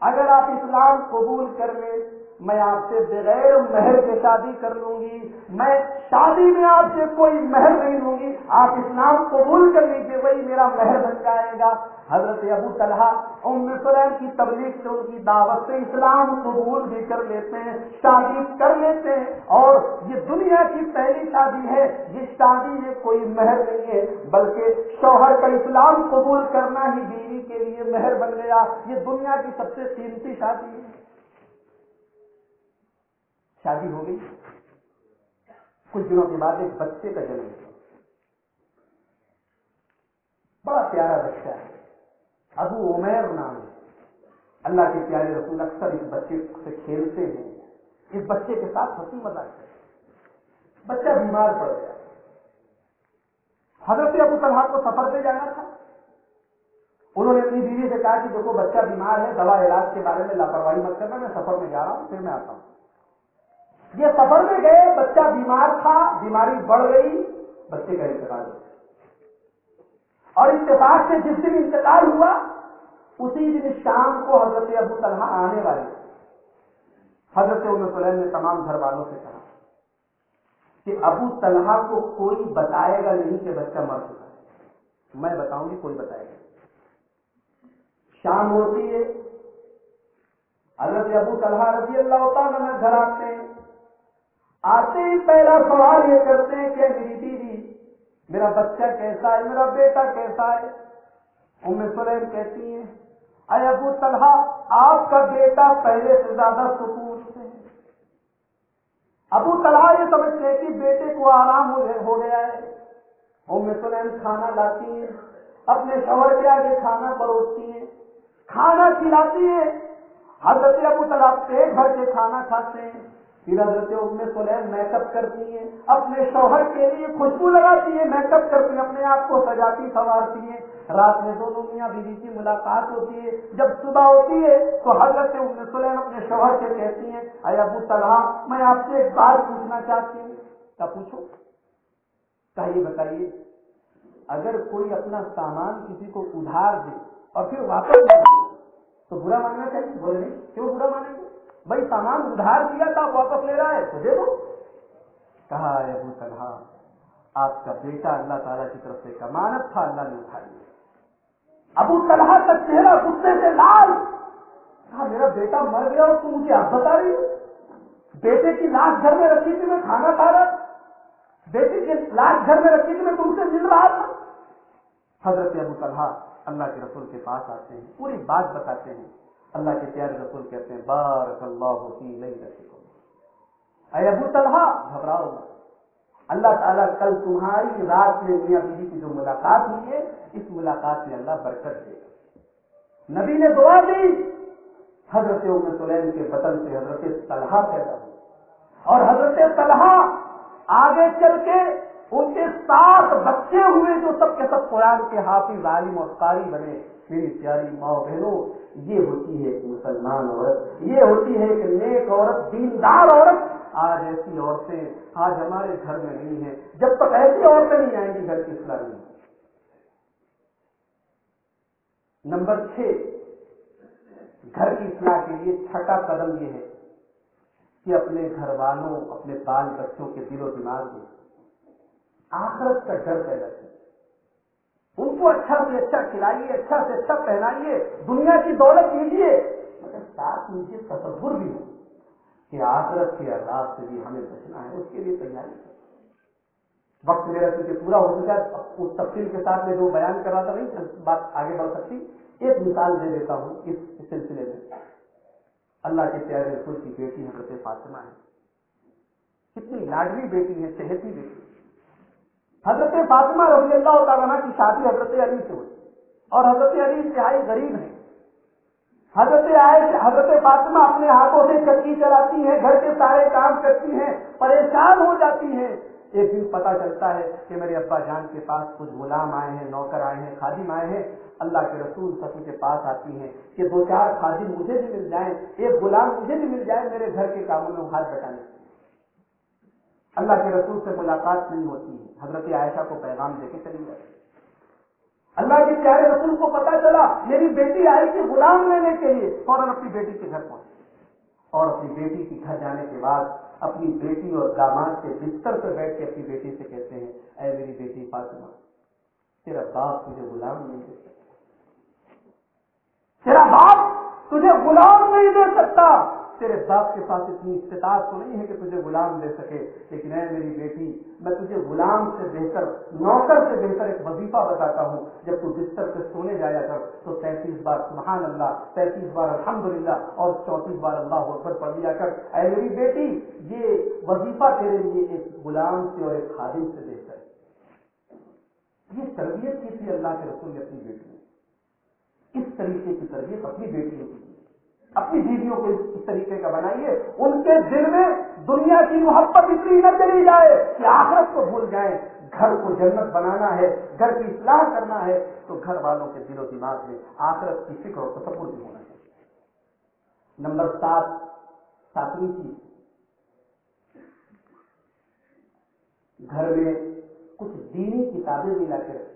اگر آپ اسلام قبول کر لیں میں آپ سے بغیر مہر کے شادی کر لوں گی، میں شادی میں آپ سے کوئی مہر نہیں لوں گی۔ آپ اسلام قبول کر لیجیے وہی میرا مہر بن جائے گا۔ حضرت ابو طلحہ ام سلیم کی تبلیغ سے ان کی دعوت سے اسلام قبول بھی کر لیتے ہیں، شادی کر لیتے ہیں۔ اور یہ دنیا کی پہلی شادی ہے جس شادی میں کوئی مہر نہیں ہے، بلکہ شوہر کا اسلام قبول کرنا ہی بیوی کے لیے مہر بن گیا۔ یہ دنیا کی سب سے قیمتی شادی ہے۔ شادی ہو گئی۔ کچھ دنوں کے بعد ایک بچے کا جنم ہوا۔ بڑا پیارا بچہ ہے۔ ابو عمیر نام ہے۔ اللہ کے پیارے رسول اکثر اس بچے سے کھیلتے ہیں۔ اس بچے کے ساتھ ہنسی مزاق کرتے بچہ بیمار پڑ گیا۔ حضرت ابو طلحہ کو سفر پہ جانا تھا۔ انہوں نے اپنی بیوی سے کہا کہ دیکھو، بچہ بیمار ہے، دوا علاج کے بارے میں لاپرواہی مت کرنا، میں سفر میں جا رہا ہوں، پھر میں آتا ہوں۔ یہ سفر میں گئے، بچہ بیمار تھا، بیماری بڑھ گئی، بچے کا انتقال ہو اور اتفاق سے جس دن انتقال ہوا، اسی دن شام کو حضرت ابو طلحہ آنے والے۔ حضرت ام سلیم نے تمام گھر والوں سے کہا کہ ابو طلحہ کو کوئی بتائے گا نہیں کہ بچہ مر چکا ہے۔ میں بتاؤں گی، کوئی بتائے گا شام ہوتی ہے، حضرت ابو طلحہ رضی اللہ تعالیٰ گھر آتے ہیں۔ آتے ہی پہلا سوال یہ کرتے ہیں کہ میری بیوی، میرا بچہ کیسا ہے، میرا بیٹا کیسا ہے؟ ام سلیم کہتی ہیں، اے ابو طلحہ، آپ کا بیٹا پہلے سے زیادہ سکون سے ہے۔ ابو طلحہ یہ سمجھتے ہیں کہ بیٹے کو آرام ہو گیا ہے۔ ام سلیم کھانا لاتی ہیں، اپنے شوہر کے آگے کھانا پروستی ہیں۔ کھانا کھلاتی ہیں۔ حضرت ابو طلحہ پیٹ بھر کے کھانا کھاتے ہیں۔ پھر حضرت ام سلیم میک اپ کرتی ہیں، اپنے شوہر کے لیے خوشبو لگاتی ہیں میک اپ کرتی ہیں، اپنے آپ کو سجاتی، سنوارتی ہیں۔ رات میں دونوں میاں بیوی کی ملاقات ہوتی ہے، جب صبح ہوتی ہے تو حضرت ام سلیم اپنے شوہر سے کہتی ہیں، اے ابو طلحہ، میں آپ سے ایک بات پوچھنا چاہتی ہوں۔ کیا پوچھو؟ کہیے بتائیے، اگر کوئی اپنا سامان کسی کو ادھار دے اور پھر واپس تو برا ماننا چاہیے؟ بولے نہیں، کیوں برا مانیں گے؟ بھائی سامان ادھار دیا تھا، واپس لے رہا ہے تو دے دو کہا ابو طلحہ، آپ کا بیٹا اللہ تعالیٰ کی طرف سے کمانت تھا، اللہ نے اٹھا لیا۔ ابو طلحہ کا چہرہ غصے سے لال۔ کہا، میرا بیٹا مر گیا اور تم مجھے آپ بتا رہی ہو۔ بیٹے کی لاش گھر میں رکھی تھی، میں کھانا کھا رہا بیٹے کی لاش گھر میں رکھی تھی، میں تم سے مل رہا تھا۔ حضرت ابو طلحہ اللہ کے رسول کے پاس آتے ہیں، پوری بات بتاتے ہیں۔ اللہ کے پیارے رسول کہتے ہیں بارک اللہ ہوتی نہیں اے ابو طلحہ، گھبراؤ اللہ تعالیٰ کل تمہاری رات میں میاں بیوی کی جو ملاقات ہوئی ہے، اس ملاقات میں اللہ برکت دے گا۔ نبی نے دعا دی، حضرت ام سلیم کے بطن سے حضرت طلحہ پیدا ہوئی اور حضرت طلحہ آگے چل کے ان کے سات بچے ہوئے جو سب کے سب قرآن کے حافظ، عالم اور قاری بنے، میری پیاری ماں بہنوں یہ ہوتی ہے ایک مسلمان عورت، یہ ہوتی ہے ایک نیک عورت، دیندار عورت، آج ایسی عورتیں، آج ہمارے گھر میں نہیں ہیں۔ جب تک ایسی عورتیں نہیں آئیں گی، گھر کی اصلاح نہیں نمبر چھ، گھر کی اصلاح کے لیے چھٹا قدم یہ ہے کہ اپنے گھر والوں، اپنے بال بچوں کے دل و دماغ میں آخرت کا ڈر پیدا کیا ان کو اچھا سے اچھا کھلائیے اچھا سے اچھا پہنائیے، دنیا کی دولت لیجیے مگر ساتھ مجھے تصور بھی ہو کہ آخرت کے عذاب سے بھی ہمیں بچنا ہے، اس کے لیے تیاری وقت میرا کیونکہ پورا ہو چکا ہے اس تفصیل کے ساتھ میں جو بیان کر رہا تھا نہیں بات آگے بڑھ سکتی۔ ایک مثال دے دیتا ہوں اس سلسلے میں۔ اللہ کے پیارے رسول کی بیٹی حضرت فاطمہ ہے کتنی لاڈلی بیٹی ہے صحتی بیٹی حضرت فاطمہ رضی اللہ تعالیٰ کی شادی حضرت علی سے ہوئی اور حضرت علی انتہائی غریب ہیں۔ حضرت آئے حضرت فاطمہ اپنے ہاتھوں سے چکی چلاتی ہیں، گھر کے سارے کام کرتی ہیں، پریشان ہو جاتی ہیں۔ ایک دن پتا چلتا ہے کہ میرے ابا جان کے پاس کچھ غلام آئے ہیں، نوکر آئے ہیں، خادم آئے ہیں۔ اللہ کے رسول سسو کے پاس آتی ہیں کہ دو چار خادم مجھے بھی مل جائیں، ایک غلام مجھے بھی مل جائے میرے گھر کے کاموں میں ہاتھ بٹانے۔ اللہ کے رسول سے ملاقات نہیں ہوتی ہے۔ حضرت عائشہ کو پیغام دے کے چلی جاتی اللہ کے پیارے رسول کو پتا چلا، میری بیٹی آئی تھی غلام لینے کے لیے، فوراً اپنی بیٹی کے گھر پہنچے اور اپنی بیٹی کے گھر جانے کے بعد اپنی بیٹی اور داماد کے بستر پر بیٹھ کے اپنی بیٹی سے کہتے ہیں، اے میری بیٹی فاطمہ، تیرا باپ تجھے غلام نہیں دے سکتا۔ تیرا باپ تجھے غلام نہیں دے سکتا۔ تیرے باپ کے پاس اتنی استطاعت تو نہیں ہے کہ تجھے غلام دے سکے، لیکن اے میری بیٹی، میں تجھے غلام سے بہتر، نوکر سے بہتر ایک وظیفہ بتاتا ہوں۔ جب تو بستر پہ سونے جایا کر، تو تینتیس بار سبحان اللہ تینتیس بار الحمدللہ اور چونتیس بار اللہ اکبر پڑھ لیا کر۔ اے میری بیٹی، یہ وظیفہ تیرے لیے ایک غلام سے اور ایک خادم سے بہتر ہے۔ یہ تربیت کی تھی اللہ کے رسول نے اپنی بیٹی اس طریقے کی تربیت اپنی بیٹیوں کی۔ اپنی بیویوں کو اس طریقے کا بنائیے، ان کے دل میں دنیا کی محبت اتنی نہ چلی جائے کہ آخرت کو بھول جائیں۔ گھر کو جنت بنانا ہے، گھر کی اصلاح کرنا ہے، تو گھر والوں کے دل و دماغ میں آخرت کی فکر اور تصور بھی ہونا چاہیے۔ نمبر سات، ساتویں چیز۔ گھر میں کچھ دینی کتابیں بھی لا کے رکھیں۔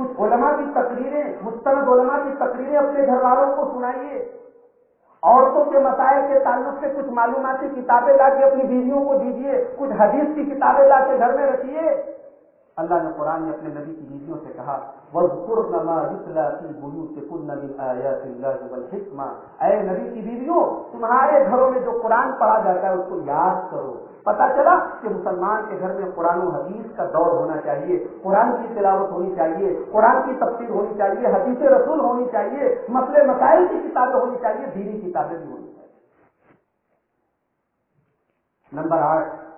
کچھ علماء کی تقریریں، مستند علماء کی تقریریں اپنے گھر والوں کو سنائیے۔ عورتوں کے مسائل کے تعلق سے کچھ معلوماتی کتابیں لا کے اپنی بیویوں کو دیجیے، کچھ حدیث کی کتابیں لا کے گھر میں رکھیے۔ اللہ نے قرآن نے اپنے نبی کی بیویوں سے کہا، وَذْكُرْنَ مَا يُتْلَى فِي بُيُوتِكُنَّ مِنْ آيَاتِ اللَّهِ وَالْحِكْمَةِ اے نبی کی بیویوں، تمہارے گھروں میں جو قرآن پڑھا جاتا ہے، اس کو یاد کرو۔ پتا چلا کہ مسلمان کے گھر میں قرآن و حدیث کا دور ہونا چاہیے، قرآن کی تلاوت ہونی چاہیے، قرآن کی تفصیل ہونی چاہیے، حدیث رسول ہونی چاہیے، مسئلے مسائل کی کتابیں ہونی چاہیے، دینی کتابیں بھی ہونی چاہیے۔ نمبر آٹھ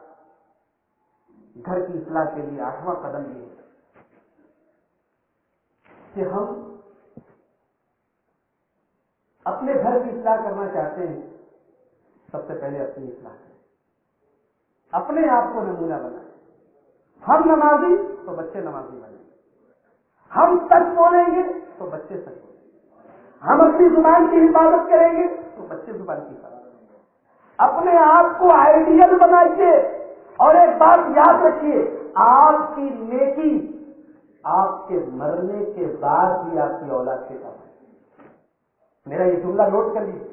گھر کی اصلاح کے لیے آٹھواں قدم یہ کہ ہم اپنے گھر کی اصلاح کرنا چاہتے ہیں، سب سے پہلے اپنی اصلاح کریں۔ اپنے آپ کو نمونہ بنائیں۔ ہم نمازی تو بچے نمازی بنیں۔ ہم سچ بولیں گے تو بچے سچ بولیں گے۔ ہم اپنی زبان کی حفاظت کریں گے تو بچے زبان کی حفاظت کریں گے۔ اپنے آپ کو آئیڈیل بنائیے۔ اور ایک بات یاد رکھیے، آپ کی نیکی آپ کے مرنے کے بعد بھی آپ کی اولاد کے کام میرا یہ جملہ نوٹ کر لیجیے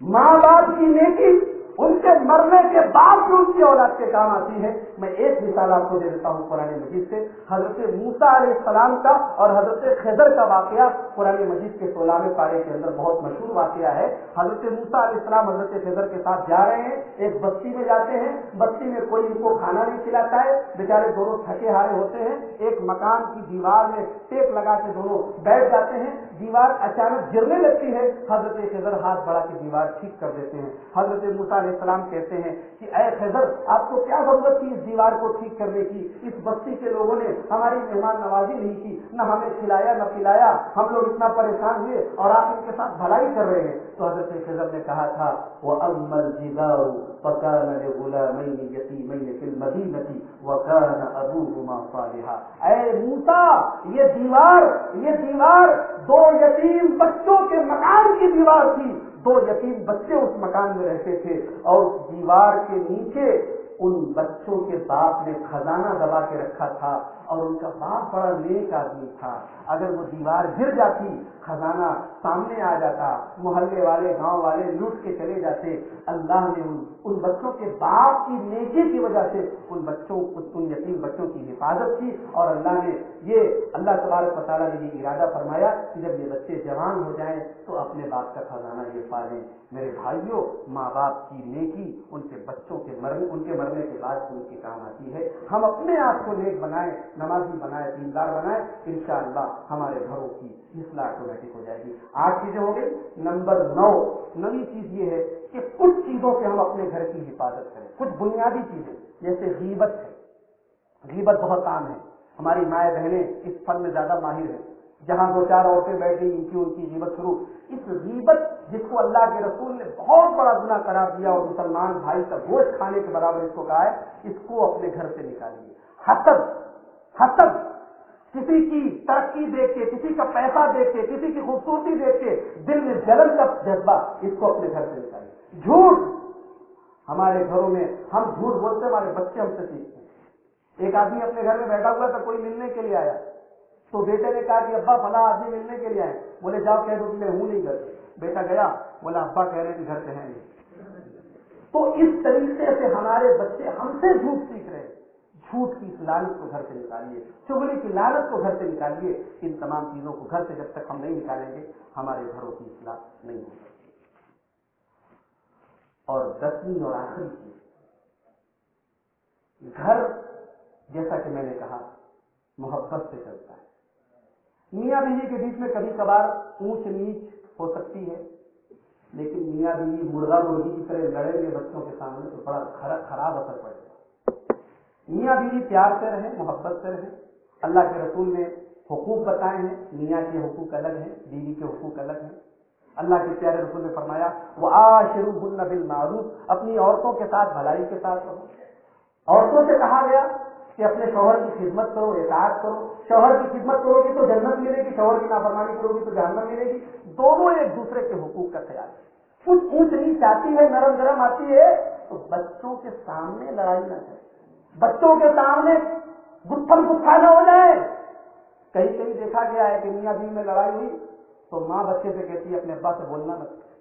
ماں باپ کی نیکی ان کے مرنے کے بعد بھی ان کی اولاد کے کام آتی ہے۔ میں ایک مثال آپ کو دے دیتا ہوں قرآن مجید سے۔ حضرت موسا علیہ السلام کا اور حضرت خضر کا واقعہ قرآن مجید کے سولہویں پارے کے اندر بہت مشہور واقعہ ہے۔ حضرت موسا علیہ السلام حضرت خضر کے ساتھ جا رہے ہیں۔ ایک بستی میں جاتے ہیں۔ بستی میں کوئی ان کو کھانا نہیں کھلاتا ہے۔ بیچارے دونوں تھکے ہارے ہوتے ہیں۔ ایک مکان کی دیوار میں ٹیپ لگا کے دونوں بیٹھ جاتے ہیں۔ دیوار اچانک گرنے لگتی ہے۔ حضرت خضر ہاتھ بڑھا کے دیوار ٹھیک کر دیتے ہیں۔ حضرت موسا علیہ السلام کہتے ہیں کہ اے خضر، آپ کو کیا ضرورت تھی اس دیوار کو ٹھیک کرنے کی؟ اس بستی کے لوگوں نے ہماری مہمان نوازی نہیں کی، نہ ہمیں کھلایا، نہ پلایا، ہم لوگ اتنا پریشان ہوئے اور آپ ان کے ساتھ بھلائی کر رہے ہیں۔ تو حضرت خضر نے کہا تھا وہ امل جدار پکان غلامین یتیمین فی المدینتی وکان ابوہما صالحا۔ اے موسا یہ دیوار یہ دیوار دو یتیم بچوں کے مکان کی دیوار تھی۔ دو یتیم بچے اس مکان میں رہتے تھے اور دیوار کے نیچے ان بچوں کے باپ نے خزانہ دبا کے رکھا تھا اور ان کا باپ بڑا نیک آدمی تھا۔ اگر وہ دیوار گر جاتی، خزانہ سامنے آ جاتا، محلے والے، گاؤں والے لوٹ کے چلے جاتے، اللہ نے ان ان بچوں کے باپ کی نیکی کی وجہ سے ان بچوں، ان یتیم بچوں کی حفاظت کی اور اللہ نے یہ اللہ تبارک تعالیٰ نے یہ ارادہ فرمایا کہ جب یہ بچے جوان ہو جائیں تو اپنے باپ کا خزانہ یہ پالیں۔ میرے بھائیوں، ماں باپ کی نیکی ان کے بچوں کے مرنے، ان کے مرنے کے بعد ان کے کام آتی ہے۔ ہم اپنے آپ کو نیک بنائیں، نمازی بنائے دیندار بنائے انشاءاللہ ہمارے گھروں کی اصلاح آٹومیٹک ہو جائے گی۔ آٹھ چیزیں ہو گئی نمبر نو، نوی چیز یہ ہے کہ کچھ چیزوں سے ہم اپنے گھر کی حفاظت کریں۔ کچھ بنیادی چیزیں، جیسے غیبت ہے۔ غیبت بہت عام ہے۔ ہماری مائیں بہنیں اس فن میں زیادہ ماہر ہیں۔ جہاں دو چار عورتیں بیٹھ گئی ان کی ان کی غیبت شروع۔ اس غیبت جس کو اللہ کے رسول نے بہت بڑا گناہ قرار دیا اور مسلمان بھائی کا گوشت کھانے کے برابر اس کو کہا ہے، اس کو اپنے گھر سے نکالیے۔ حسد حسد۔ کسی کی ترقی دیکھ کے، کسی کا پیسہ دیکھ کے، کسی کی خوبصورتی دیکھ کے دل میں جلن کا جذبہ اس کو اپنے گھر سے نکالیے۔ جھوٹ ہمارے گھروں میں، ہم جھوٹ بولتے، ہمارے بچے ہم سے سیکھتے ہیں۔ ایک آدمی اپنے گھر میں بیٹھا ہوا تھا، کوئی ملنے کے لیے آیا۔ تو بیٹے نے کہا کہ ابا، فلاں آدمی ملنے کے لیے آئے۔ بولے، جاؤ، کہہ دو کہ میں ہوں نہیں گھر۔ بیٹا گیا، بولا، ابا کہہ رہے کہ گھر پہ ہیں۔ نہیں تو اس طریقے سے ہمارے بچے ہم سے جھوٹ سیکھ رہے ہیں۔ جھوٹ کی اس کو گھر سے نکالیے۔ چگلی کی لالچ کو گھر سے نکالیے۔ ان تمام چیزوں کو گھر سے جب تک ہم نہیں نکالیں گے، ہمارے گھروں کی اصلاح نہیں ہو سکتی اور دسویں اور آخری چیز، گھر جیسا کہ میں نے کہا، محبت سے چلتا ہے۔ میاں بیوی کے بیچ میں کبھی کبھار اونچ نیچ ہو سکتی ہے، لیکن میاں بیوی مرغا مرغی کی طرح لڑیں گے بچوں کے سامنے تو بڑا خراب اثر پڑے گا۔ میاں بیوی پیار سے رہیں، محبت سے رہیں۔ اللہ کے رسول نے حقوق بتائے ہیں، میاں کے حقوق الگ ہیں، بیوی کے حقوق الگ ہیں۔ اللہ کے پیارے رسول نے فرمایا وہ آشرو بل معروف اپنی عورتوں کے ساتھ، بھلائی کے ساتھ رہو۔ عورتوں سے کہا گیا کہ اپنے شوہر کی خدمت کرو احساس کرو۔ شوہر کی خدمت کرو گی تو جنت ملے گی، شوہر کی نافرمانی کرو گی تو جہنم ملے گی۔ دونوں ایک دوسرے کے حقوق کا خیال ہے۔ کچھ اونچ نیچ آتی ہے، نرم گرم آتی ہے، تو بچوں کے سامنے لڑائی نہ کرے بچوں کے سامنے گتھم گتھا نہ ہو جائے۔ کہیں کہیں دیکھا گیا ہے کہ میاں بیوی میں لڑائی ہوئی تو ماں بچے سے کہتی ہے، اپنے ابا سے بولنا مت۔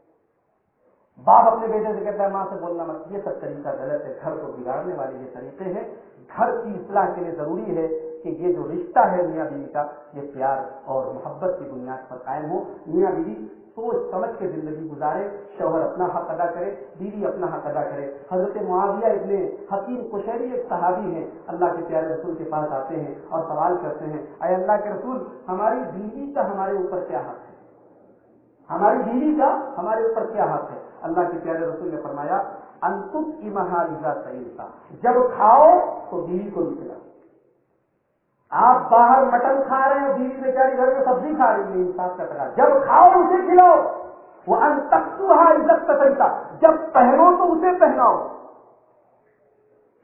باپ اپنے بیٹے سے کہتا ہے، ماں سے بولنا مت. یہ سب طریقہ غلط ہے۔ گھر کو بگاڑنے والے یہ طریقے ہیں۔ گھر کی اصلاح کے لیے ضروری ہے کہ یہ جو رشتہ ہے میاں بیوی کا، یہ پیار اور محبت کی بنیاد پر قائم ہو۔ میاں بیوی سوچ سمجھ کے زندگی گزارے، شوہر اپنا حق ادا کرے، بیوی اپنا حق ادا کرے۔ حضرت معاویہ ابن حکیم کشیری ایک صحابی ہیں۔ اللہ کے پیارے رسول کے پاس آتے ہیں اور سوال کرتے ہیں، اے اللہ کے رسول، ہماری بیوی کا ہمارے اوپر کیا حق ہے؟ ہماری بیوی کا ہمارے اوپر کیا حق ہے؟ اللہ کے پیارے رسول نے فرمایا، انتم کی محاذہ جب کھاؤ تو بیوی کو نکلا آپ باہر مٹن کھا رہے ہیں، بیوی بیچاری گھر میں سبزی کھا رہی ہے، انصاف کا ٹکا جب کھاؤ اسے کھلاؤ۔ وہ انتقو عزت کا طریقہ جب پہنو تو اسے پہناؤ۔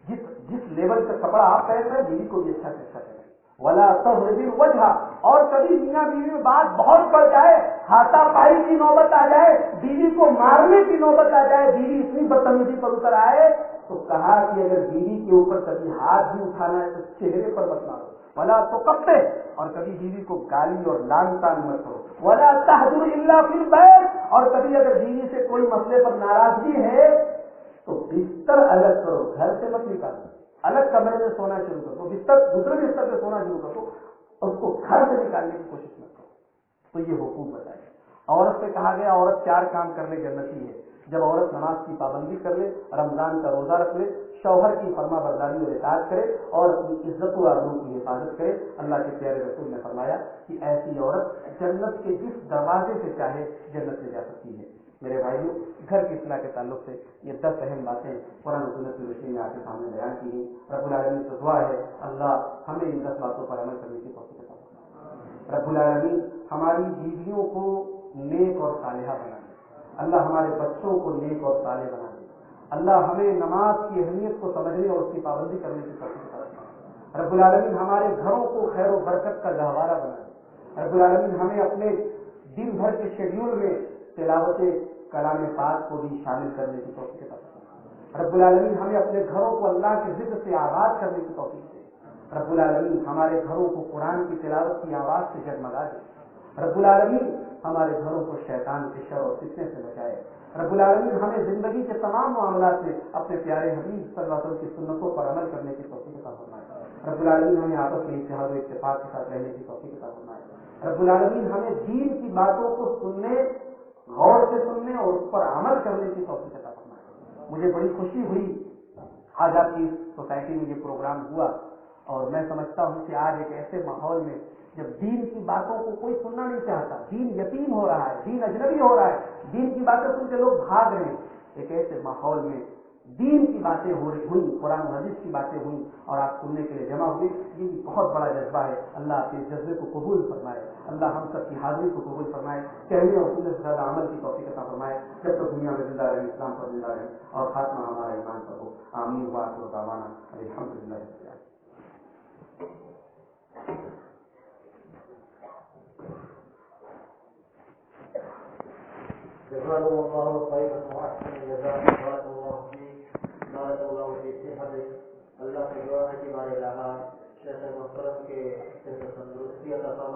جس جس لیول کا کپڑا آپ پہن رہے ہیں، بیوی کو بھی اچھا سے اچھا کریں ولا تحربی وجہ اور کبھی میاں بیوی میں بات بہت پڑ جائے، ہاتھا پائی کی نوبت آ جائے، بیوی کو مارنے کی نوبت آ جائے، بیوی اتنی بدتمیزی پر اتر آئے، تو کہا کہ اگر بیوی کے اوپر کبھی ہاتھ بھی اٹھانا ہے تو چہرے پر مت مارو۔ ولا تو کپڑے اور کبھی بیوی کو گالی اور لان تان مت کرو۔ ولا تحدر اللہ پھر بیٹھ اور کبھی اگر بیوی سے کوئی مسئلے پر ناراضگی ہے، تو بستر الگ کرو، گھر سے مت نکالو۔ الگ کمرے میں سونا شروع کرو بستر، دوسرے بستر پہ سونا شروع کرو اور اس کو گھر سے نکالنے کی کوشش نہ کرو۔ تو یہ حقوق بتائے۔ عورت سے کہا گیا، عورت چار کام کرنے جنتی ہے۔ جب عورت نماز کی پابندی کر لے، رمضان کا روزہ رکھ لے، شوہر کی فرما برداری اور احتیاط کرے اور اپنی عزت و آبرو کی حفاظت کرے، اللہ کے پیارے رسول نے فرمایا کہ ایسی عورت جنت کے جس دروازے سے چاہے جنت میں جا سکتی ہے۔ میرے بھائیوں گھر کی اصلاح کے تعلق سے یہ دس اہم باتیں قرآن سنت کی روشنی میں آپ کے سامنے بیان کی ہیں۔ رب العالمین سے دعا ہے، اللہ ہمیں ان دس باتوں پر عمل کرنے کی توفیق عطا رب العالمین ہماری بیویوں کو نیک اور صالحہ بنا دے۔ اللہ ہمارے بچوں کو نیک اور صالح بنا دے۔ اللہ ہمیں نماز کی اہمیت کو سمجھنے اور اس کی پابندی کرنے کی توفیق عطا فرمائے۔ رب العالمین ہمارے گھروں کو خیر و برکت کا گہوارہ بنا دے۔ رب العالمین ہمیں اپنے دن بھر کے شیڈیول میں تلاوت کلام پاک کو بھی شامل کرنے کی توفیق عطا رب العالمین ہمیں اپنے گھروں کو اللہ کے ذکر سے آباد کرنے کی توفیق دے۔ رب العالمین ہمارے گھروں کو قرآن کی تلاوت کی آواز سے جگمگا دے۔ رب العالمین ہمارے گھروں کو شیطان کے شر اور فتنے سے بچائے۔ رب العالمین ہمیں زندگی کے تمام معاملات میں اپنے پیارے حبیب صلی اللہ علیہ وسلم کی سنتوں پر عمل کرنے کی توفیق عطا فرمائے۔ رب العالمین ہمیں آپس میں اتحاد و اتفاق کے ساتھ رہنے کی توفیق عطا فرمائے۔ رب العالمین ہمیں دین کی باتوں کو سننے غور سے سننے اور اس پر عمل کرنے کی توفیق عطا فرمائے۔ مجھے بڑی خوشی ہوئی۔ آج آپ کی سوسائٹی میں یہ پروگرام ہوا اور میں سمجھتا ہوں کہ آج ایک ایسے ماحول میں جب دین کی باتوں کو کوئی سننا نہیں چاہتا، دین یتیم ہو رہا ہے، دین اجنبی ہو رہا ہے، دین کی باتیں سن کے لوگ بھاگ رہے ہیں۔ ایک ایسے ماحول میں دین کی باتیں ہو رہی ہوئی قرآن حدیث کی باتیں ہوئی اور آپ سننے کے لیے جمع ہوئے، یہ بہت بڑا جذبہ ہے۔ اللہ آپ کے جذبے کو قبول فرمائے۔ اللہ ہم سب کی حاضری کو قبول فرمائے کہنے اور سننے سے زیادہ عمل کی توفیق عطا فرمائے۔ جب تک دنیا میں زندہ رہے اسلام پر زندہ رہے اور خاتمہ ہمارا ایمان پر ہو۔ آمین۔ بات و دعوانا الحمد للہ جزاكم الله خيرا واحسن الجزاء بارك الله فيك بارك الله في صحتك اللہ سے دعا ہے کہ ہمارے شیخ کے تندرستی عطا